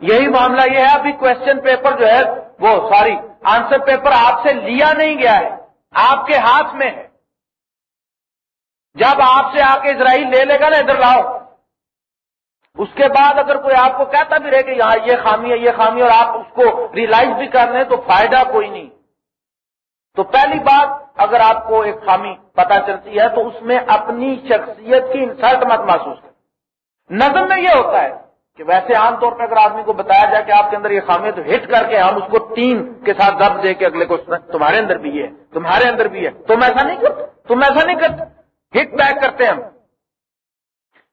یہی معاملہ یہ ہے، ابھی کوشچن پیپر جو ہے، وہ سوری آنسر پیپر آپ سے لیا نہیں گیا ہے، آپ کے ہاتھ میں ہے۔ جب آپ سے آ کے اسرائیل لے لے گا نا، ادھر لاؤ۔ اس کے بعد اگر کوئی آپ کو کہتا بھی رہے کہ یہاں یہ خامی ہے، یہ خامی اور آپ اس کو ریلائز بھی کر لیں تو فائدہ کوئی نہیں۔ تو پہلی بات، اگر آپ کو ایک خامی پتا چلتی ہے تو اس میں اپنی شخصیت کی انسلٹ مت محسوس کریں۔ نظم میں یہ ہوتا ہے کہ ویسے عام طور پر اگر آدمی کو بتایا جائے کہ آپ کے اندر یہ خامی تو ہٹ کر کے ہم اس کو تین کے ساتھ دب دے کے اگلے کو تمہارے اندر بھی ہے، تمہارے اندر بھی ہے۔ تم ایسا نہیں کرتے، تم ایسا نہیں کرتے۔ ہٹ بیک کرتے ہم۔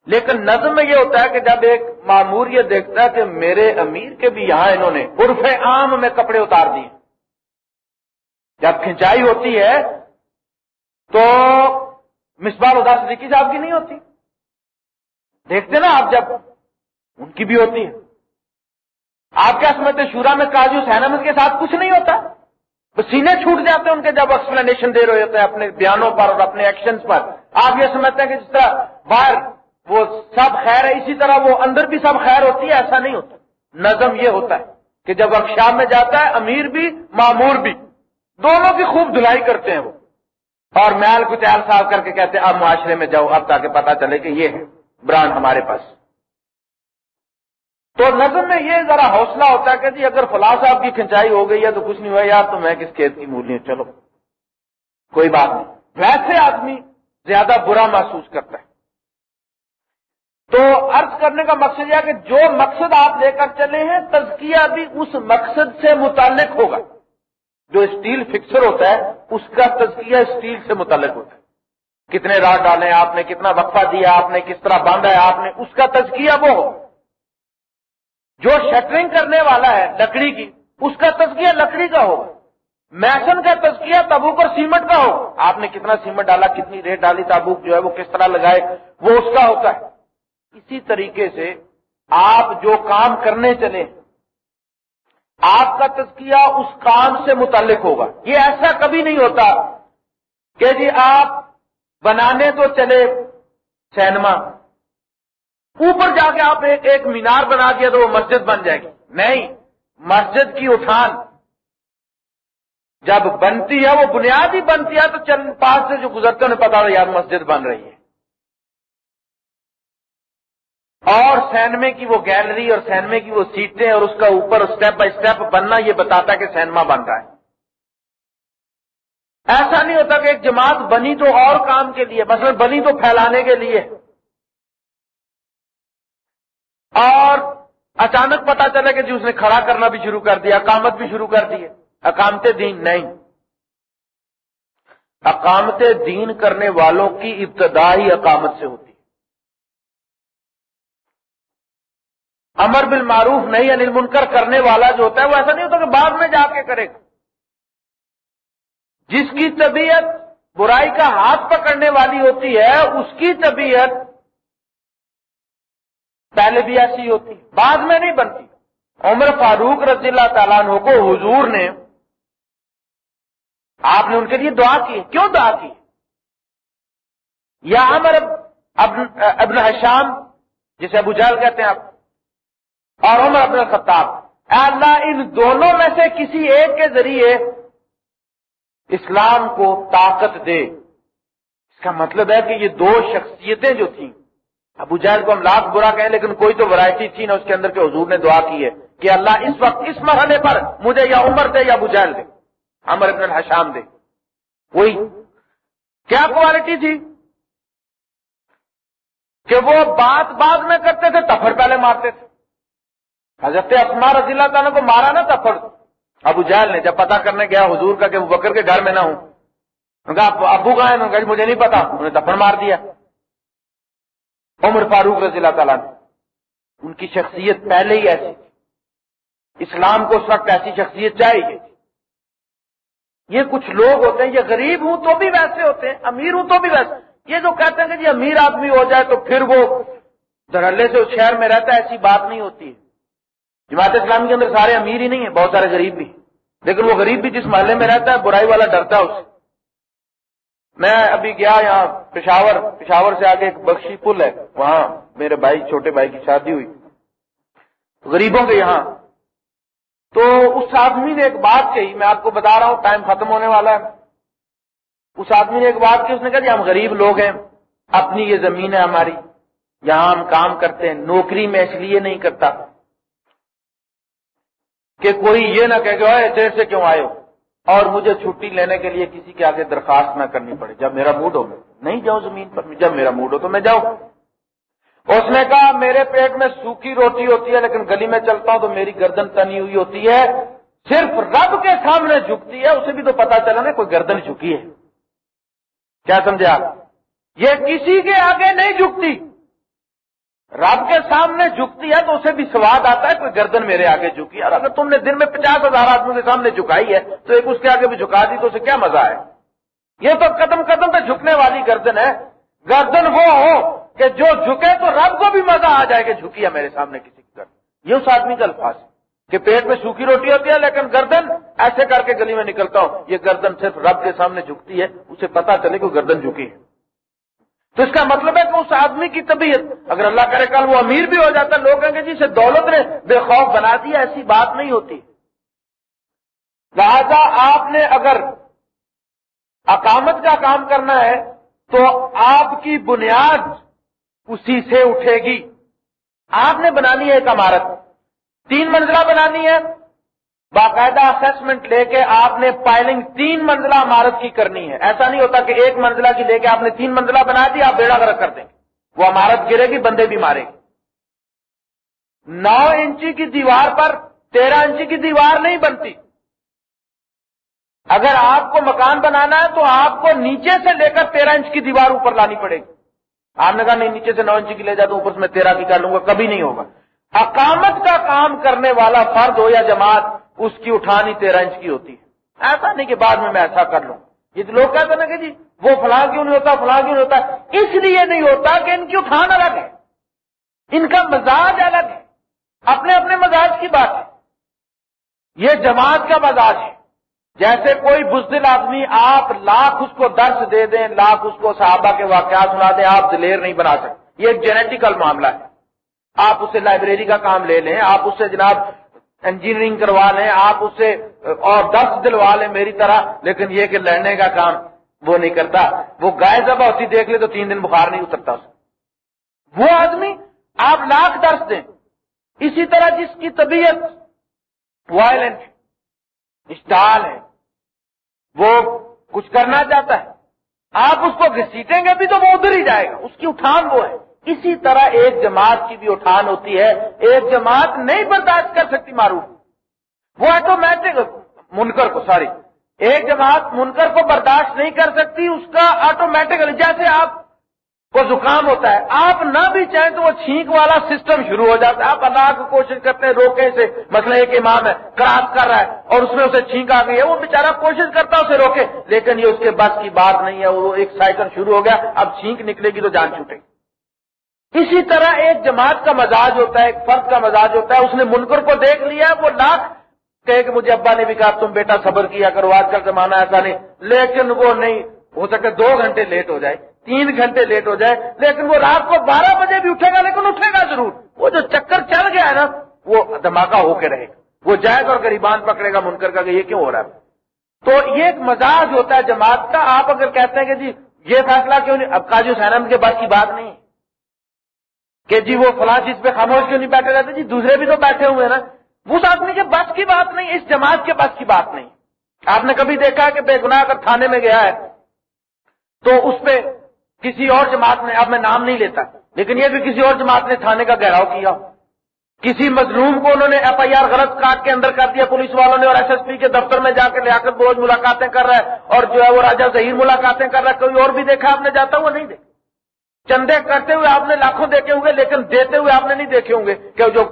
لیکن نظم میں یہ ہوتا ہے کہ جب ایک معمور یہ دیکھتا ہے کہ میرے امیر کے بھی یہاں انہوں نے عرف عام میں کپڑے اتار دیے۔ جب کھنچائی ہوتی ہے تو مسبال اداس صدیقی صاحب کی نہیں ہوتی۔ دیکھتے نا آپ جب ان کی بھی ہوتی ہے۔ آپ کیا سمجھتے شورا میں کاجو حسین احمد کے ساتھ کچھ نہیں ہوتا۔ سینے چھوٹ جاتے ہیں ان کے جب ایکسپلینیشن دے رہے ہوتے ہیں اپنے بیانوں پر اور اپنے ایکشن پر۔ آپ یہ سمجھتے ہیں کہ جس طرح باہر وہ سب خیر ہے، اسی طرح وہ اندر بھی سب خیر ہوتی ہے، ایسا نہیں ہوتا۔ نظم یہ ہوتا ہے کہ جب ورکشاپ میں جاتا ہے، امیر بھی معمور بھی، دونوں کی خوب دھلائی کرتے ہیں وہ۔ اور میال کو تیار صاف کر کے کہتے ہیں، اب معاشرے میں جاؤ، اب تاکہ پتا چلے کہ یہ ہے، برانڈ ہمارے پاس۔ تو نظم میں یہ ذرا حوصلہ ہوتا ہے کہ جی اگر فلاں صاحب کی کھنچائی ہو گئی ہے تو کچھ نہیں ہوا، یار تو میں کس کھیت کی مولی ہوں؟ چلو، کوئی بات نہیں۔ ویسے آدمی زیادہ برا محسوس کرتا ہے۔ تو عرض کرنے کا مقصد یہ کہ جو مقصد آپ لے کر چلے ہیں، تزکیہ بھی اس مقصد سے متعلق ہوگا۔ جو اسٹیل فکسر ہوتا ہے، اس کا تزکیہ اسٹیل سے متعلق ہوتا ہے۔ کتنے راڈ ڈالے آپ نے کتنا وقفہ دیا، آپ نے کس طرح باندھا ہے، آپ نے اس کا تزکیہ وہ ہو۔ جو شٹرنگ کرنے والا ہے لکڑی کی، اس کا تزکیہ لکڑی کا ہوگا۔ میسن کا تزکیہ تابوک اور سیمنٹ کا ہو آپ نے کتنا سیمنٹ ڈالا، کتنی ریٹ ڈالی تابوک جو ہے وہ کس طرح لگائے، وہ اس کا ہوتا ہے۔ اسی طریقے سے آپ جو کام کرنے چلے، آپ کا تزکیہ اس کام سے متعلق ہوگا۔ یہ ایسا کبھی نہیں ہوتا کہ جی آپ بنانے تو چلے سینما، اوپر جا کے آپ ایک ایک مینار بنا دیا تو وہ مسجد بن جائے گی۔ نہیں، مسجد کی اٹھان۔ جب بنتی ہے، وہ بنیادی بنتی ہے تو چند پاس سے جو گزرتے انہیں پتا یار مسجد بن رہی ہے۔ اور سینمے کی وہ گیلری اور سینمے کی وہ سیٹیں اور اس کا اوپر اسٹیپ بائی اسٹیپ بننا یہ بتاتا ہے کہ سینما بن رہا ہے۔ ایسا نہیں ہوتا کہ ایک جماعت بنی تو اور کام کے لیے، مثلا بنی تو پھیلانے کے لیے۔ اور اچانک پتا چلا کہ جی اس نے کھڑا کرنا بھی شروع کر دیا، اقامت بھی شروع کر دی اقامت دین نہیں۔ اقامت دین کرنے والوں کی ابتدائی اقامت سے ہوتی امر بالمعروف نہیں یعنی انل منکر کرنے والا جو ہوتا ہے وہ ایسا نہیں ہوتا کہ بعد میں جا کے کرے۔ گا جس کی طبیعت برائی کا ہاتھ پکڑنے والی ہوتی ہے، اس کی طبیعت پہلے بھی ایسی ہوتی بعد میں نہیں بنتی۔ عمر فاروق رضی اللہ تعالیٰ عنہ کو حضور نے آپ نے ان کے لیے دعا کی۔ کیوں دعا کی؟ یا عمر ابن حشام، جسے ابو جہل کہتے ہیں آپ۔ اور عمر ابن الخطاب۔ اے اللہ، ان دونوں میں سے کسی ایک کے ذریعے اسلام کو طاقت دے۔ اس کا مطلب ہے کہ یہ دو شخصیتیں جو تھیں، ابو جہل کو ہم لاکھ برا کہیں، لیکن کوئی تو ورائٹی تھی نا اس کے اندر کے حضور نے دعا کی ہے کہ اللہ اس وقت اس مرحلے پر مجھے یا عمر دے یا ابو جہل دے، عمر ابن الحشام دے۔ وہی۔ کیا کوالٹی تھی؟ کہ وہ بات بعد میں کرتے تھے، تفر پہلے مارتے تھے۔ حضرت اسما رضی اللہ تعالیٰ کو مارا نا تھپڑ ابو جہل نے جب پتا کرنے گیا حضور کا کہ بکر کے گھر میں نہ ہوں۔ ابو کہاں ہے مجھے نہیں پتا انہوں نے مار دیا۔ عمر فاروق رضی اللہ تعالیٰ نے۔ ان کی شخصیت پہلے ہی ایسی۔ تھی اسلام کو اس وقت ایسی شخصیت چاہیے۔ یہ کچھ لوگ ہوتے ہیں، یہ غریب ہوں تو بھی ویسے ہوتے ہیں، امیر ہوں تو بھی ویسے۔ یہ جو کہتے ہیں کہ جی امیر آدمی ہو جائے تو پھر وہ دھڑے سے اس شہر میں رہتا ہے، ایسی بات نہیں ہوتی۔ ہے جماعت اسلام کے اندر سارے امیر ہی نہیں ہیں، بہت سارے غریب بھی۔ لیکن وہ غریب بھی جس محلے میں رہتا ہے، برائی والا ڈرتا ہے اسے میں ابھی گیا یہاں پشاور پشاور سے آگے ایک بخشی پل ہے، وہاں میرے بھائی، چھوٹے بھائی کی شادی ہوئی۔ غریبوں کے یہاں۔ تو اس آدمی نے ایک بات کہی، میں آپ کو بتا رہا ہوں، ٹائم ختم ہونے والا ہے۔ اس آدمی نے ایک بات کی اس نے کہا جی ہم غریب لوگ ہیں، اپنی یہ زمین ہے ہماری، یہاں ہم کام کرتے ہیں، نوکری میں اس لیے نہیں کرتا۔ کہ کوئی یہ نہ کہ دیر سے کیوں آئے ہو؟ اور مجھے چھٹی لینے کے لیے کسی کے آگے درخواست نہ کرنی پڑے۔ جب میرا موڈ ہو نہیں جاؤ زمین پر، جب میرا موڈ ہو تو میں جاؤں۔ اس نے کہا، میرے پیٹ میں سوکھی روٹی ہوتی ہے، لیکن گلی میں چلتا ہوں تو میری گردن تنی ہوئی ہوتی ہے۔ صرف رب کے سامنے جھکتی ہے، اسے بھی تو پتا چلا نا، کوئی گردن جھکی ہے۔ کیا سمجھے آپ؟ یہ کسی کے آگے نہیں جھکتی۔ رب کے سامنے جھکتی ہے تو اسے بھی سواد آتا ہے، کوئی گردن میرے آگے جھکی۔ اور اگر تم نے دن میں پچاس ہزار آدمیوں کے سامنے جھکائی ہے، تو ایک اس کے آگے بھی جھکا دی تو اسے کیا مزہ ہے؟ یہ تو قدم قدم پہ جھکنے والی گردن ہے۔ گردن وہ ہو کہ جو جھکے تو رب کو بھی مزہ آ جائے کہ جھکی ہے میرے سامنے کسی کی گردن۔ یہ اس آدمی کا الفاظ ہے کہ پیٹ میں سوکھی روٹی ہوتی ہے، لیکن گردن ایسے کر کے گلی میں نکلتا ہوں یہ گردن صرف رب کے سامنے جھکتی ہے، اسے پتا چلے کہ گردن جھکی ہے۔ تو اس کا مطلب ہے کہ اس آدمی کی طبیعت، اگر اللہ کرے کل وہ امیر بھی ہو جاتا ہے لوگ کہیں گے جی اسے دولت نے بے خوف بنا دیا، ایسی بات نہیں ہوتی۔ لہذا آپ نے اگر اقامت کا کام کرنا ہے، تو آپ کی بنیاد اسی سے اٹھے گی۔ آپ نے بنانی ہے ایک عمارت، تین منزلہ بنانی ہے باقاعدہ اسسمنٹ لے کے آپ نے پائلنگ تین منزلہ عمارت کی کرنی ہے۔ ایسا نہیں ہوتا کہ ایک منزلہ کی لے کے آپ نے تین منزلہ بنا دی، آپ بیڑا گرک کر دیں گے۔ وہ عمارت گرے گی، بندے بھی مارے گی۔ نو انچی کی دیوار پر تیرہ انچی کی دیوار نہیں بنتی۔ اگر آپ کو مکان بنانا ہے تو آپ کو نیچے سے لے کر تیرہ انچ کی دیوار اوپر لانی پڑے گی۔ آپ نے کہا نہیں، نیچے سے نو انچ کی لے جاتا اوپر سے میں تیرہ کی کر لوں گا، کبھی نہیں ہوگا۔ اقامت کا کام کرنے والا فرد ہو یا جماعت اس کی اٹھانی تیرہ انچ کی ہوتی ہے۔ ایسا نہیں کہ بعد میں میں ایسا کر لوں۔ یہ تو لوگ کہتے ہیں نا کہ جی وہ فلاں کیوں نہیں ہوتا، فلاں کیوں نہیں ہوتا؟ اس لیے نہیں ہوتا کہ ان کی اٹھان الگ ہے۔ ان کا مزاج الگ ہے۔ اپنے اپنے مزاج کی بات ہے۔ یہ جماعت کا مزاج ہے۔ جیسے کوئی بزدل آدمی آپ لاکھ اس کو درس دے دیں، لاکھ اس کو صحابہ کے واقعات سنا دیں، آپ دلیر نہیں بنا سکتے۔ یہ ایک جینیٹیکل معاملہ ہے۔ آپ اسے لائبریری کا کام لے لیں، آپ اس سے جناب انجینئرنگ کروا لیں، آپ اس سے، اور درس دلوا لیں میری طرح، لیکن یہ کہ لڑنے کا کام وہ نہیں کرتا۔ وہ گائے زبا ہوتی دیکھ لے تو تین دن بخار نہیں اترتا اسے وہ آدمی آپ لاکھ درس دیں۔ اسی طرح جس کی طبیعت وائلنٹ اسٹال ہے، وہ کچھ کرنا چاہتا ہے۔ آپ اس کو گھسیٹیں گے بھی تو وہ ادھر ہی جائے گا۔ اس کی اٹھان وہ ہے۔ اسی طرح ایک جماعت کی بھی اٹھان ہوتی ہے، ایک جماعت نہیں برداشت کر سکتی معروف۔ وہ آٹومیٹک منکر کو سوری ایک جماعت منکر کو برداشت نہیں کر سکتی، اس کا آٹومیٹکلی جیسے آپ کو زکام ہوتا ہے، آپ نہ بھی چاہیں تو وہ چھینک والا سسٹم شروع ہو جاتا ہے۔ آپ اللہ کی کوشش کرتے ہیں، روکے سے مسئلہ ایک امام ہے کراس کر رہا ہے اور اس میں اسے چھینک آ گئی ہے۔ وہ بےچارا کوشش کرتا ہے اسے روکے، لیکن یہ اس کے بس کی بات نہیں ہے۔ وہ ایک سائیکل شروع ہو گیا، اب چھینک نکلے گی تو جان چھوٹے۔ گی اسی طرح ایک جماعت کا مزاج ہوتا ہے، ایک فرد کا مزاج ہوتا ہے، اس نے منکر کو دیکھ لیا، وہ لاکھ کہے کہ مجھے ابا نے بھی کہا، تم بیٹا صبر کیا کرو، آج کل زمانہ ایسا نہیں۔ لیکن وہ نہیں، ہو سکتا دو گھنٹے لیٹ ہو جائے، تین گھنٹے لیٹ ہو جائے، لیکن وہ رات کو بارہ بجے بھی اٹھے گا، لیکن اٹھے گا ضرور۔ وہ جو چکر چل گیا ہے نا، وہ دھماکہ ہو کے رہے گا۔ وہ جائے گا اور غریبان پکڑے گا، منکر کا کہ یہ کیوں ہو رہا ہے؟ تو یہ ایک مزاج ہوتا ہے جماعت کا۔ آپ اگر کہتے ہیں کہ جی یہ فیصلہ کیوں نہیں؟ اب کاجو سینم کے بعد کی بات نہیں۔ کہ جی وہ فلاں چیز پہ خاموش کیوں نہیں بیٹھے رہتے؟ جی دوسرے بھی تو بیٹھے ہوئے ہیں نا۔ اس آدمی کے بس کی بات نہیں، اس جماعت کے بس کی بات نہیں۔ آپ نے کبھی دیکھا کہ بے گناہ اگر تھانے میں گیا ہے تو اس پہ کسی اور جماعت نے، اب میں نام نہیں لیتا، لیکن یہ بھی کسی اور جماعت نے تھانے کا گہراؤ کیا۔ کسی مظلوم کو انہوں نے ایف آئی آر غلط کاٹ کے اندر کر دیا، پولیس والوں نے اور ایس ایس پی کے دفتر میں جا کے لیاقت بوجھ ملاقاتیں کر رہا ہے اور جو ہے وہ راجا ظہیر ملاقاتیں کر رہا ہے، کوئی اور بھی دیکھا آپ نے جاتا ہوا؟ نہیں دیکھا۔ چندے کرتے ہوئے آپ نے لاکھوں دیکھے ہوں گے، لیکن دیتے ہوئے آپ نے نہیں دیکھے ہوں گے کہ جو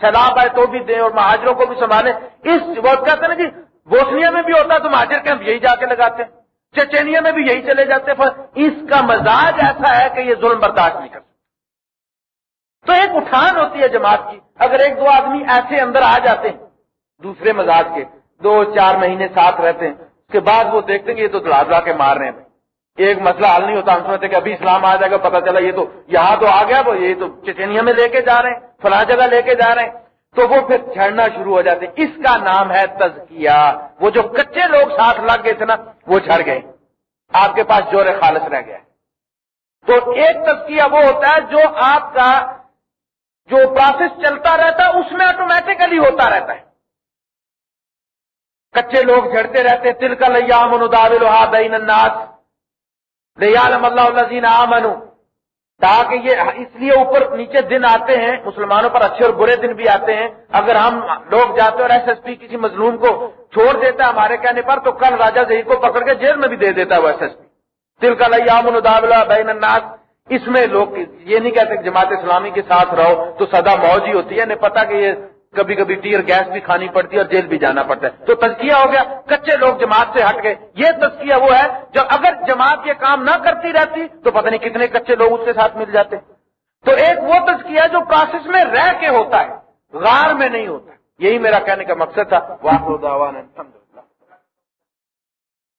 سیلاب آئے تو بھی دیں اور مہاجروں کو بھی سنبھالیں۔ اس وقت کہتے ہیں نا جی بوسنیا میں بھی ہوتا ہے تو مہاجر کیمپ یہی جا کے لگاتے ہیں چچینیا میں بھی یہی چلے جاتے ہیں اس کا مزاج ایسا ہے کہ یہ ظلم برداشت نہیں کرتا تو ایک اٹھان ہوتی ہے جماعت کی، اگر ایک دو آدمی ایسے اندر آ جاتے ہیں، دوسرے مزاج کے، دو چار مہینے ساتھ رہتے ہیں، اس کے بعد وہ دیکھتے ہیں کہ یہ تو دلا کے مار رہے ہیں۔ ایک مسئلہ حل نہیں ہوتا، ہم سمجھتے کہ ابھی اسلام آ جائے گا پتا چلا یہ تو یہاں تو آ گیا، وہ یہ تو چچینیا میں لے کے جا رہے ہیں، فلاں جگہ لے کے جا رہے ہیں۔ تو وہ پھر چھڑنا شروع ہو جاتے اس کا نام ہے تزکیہ۔ وہ جو کچے لوگ ساتھ لگ گئے تھے نا، وہ چھڑ گئے۔ آپ کے پاس جور خالص رہ گیا۔ تو ایک تزکیہ وہ ہوتا ہے جو آپ کا جو پروسیس چلتا رہتا ہے، اس میں آٹومیٹکلی ہوتا رہتا ہے۔ کچے لوگ جھڑتے رہتے تل کا لیا منہ داول بین الناس اللہ اللہ آمنو تاکہ یہ اس لیے اوپر نیچے دن آتے ہیں، مسلمانوں پر اچھے اور برے دن بھی آتے ہیں۔ اگر ہم لوگ جاتے اور ایس ایس پی کسی مظلوم کو چھوڑ دیتا ہے ہمارے کہنے پر، تو کل راجا زہی کو پکڑ کے جیل میں بھی دے دیتا ہے وہ ایس ایس پی۔ دل کا لیام الدابلہ بین الناس۔ اس میں لوگ یہ نہیں کہتے کہ جماعت اسلامی کے ساتھ رہو تو سدا موج ہی ہوتی ہے نہیں پتا کہ یہ کبھی کبھی ٹیئر گیس بھی کھانی پڑتی ہے اور جیل بھی جانا پڑتا ہے۔ تو تزکیہ ہو گیا، کچے لوگ جماعت سے ہٹ گئے۔ یہ تزکیہ وہ ہے جو اگر جماعت یہ کام نہ کرتی رہتی تو پتہ نہیں کتنے کچے لوگ اس کے ساتھ مل جاتے۔ تو ایک وہ تزکیہ جو پروسیس میں رہ کے ہوتا ہے، غار میں نہیں ہوتا۔ یہی میرا کہنے کا مقصد تھا۔ واقع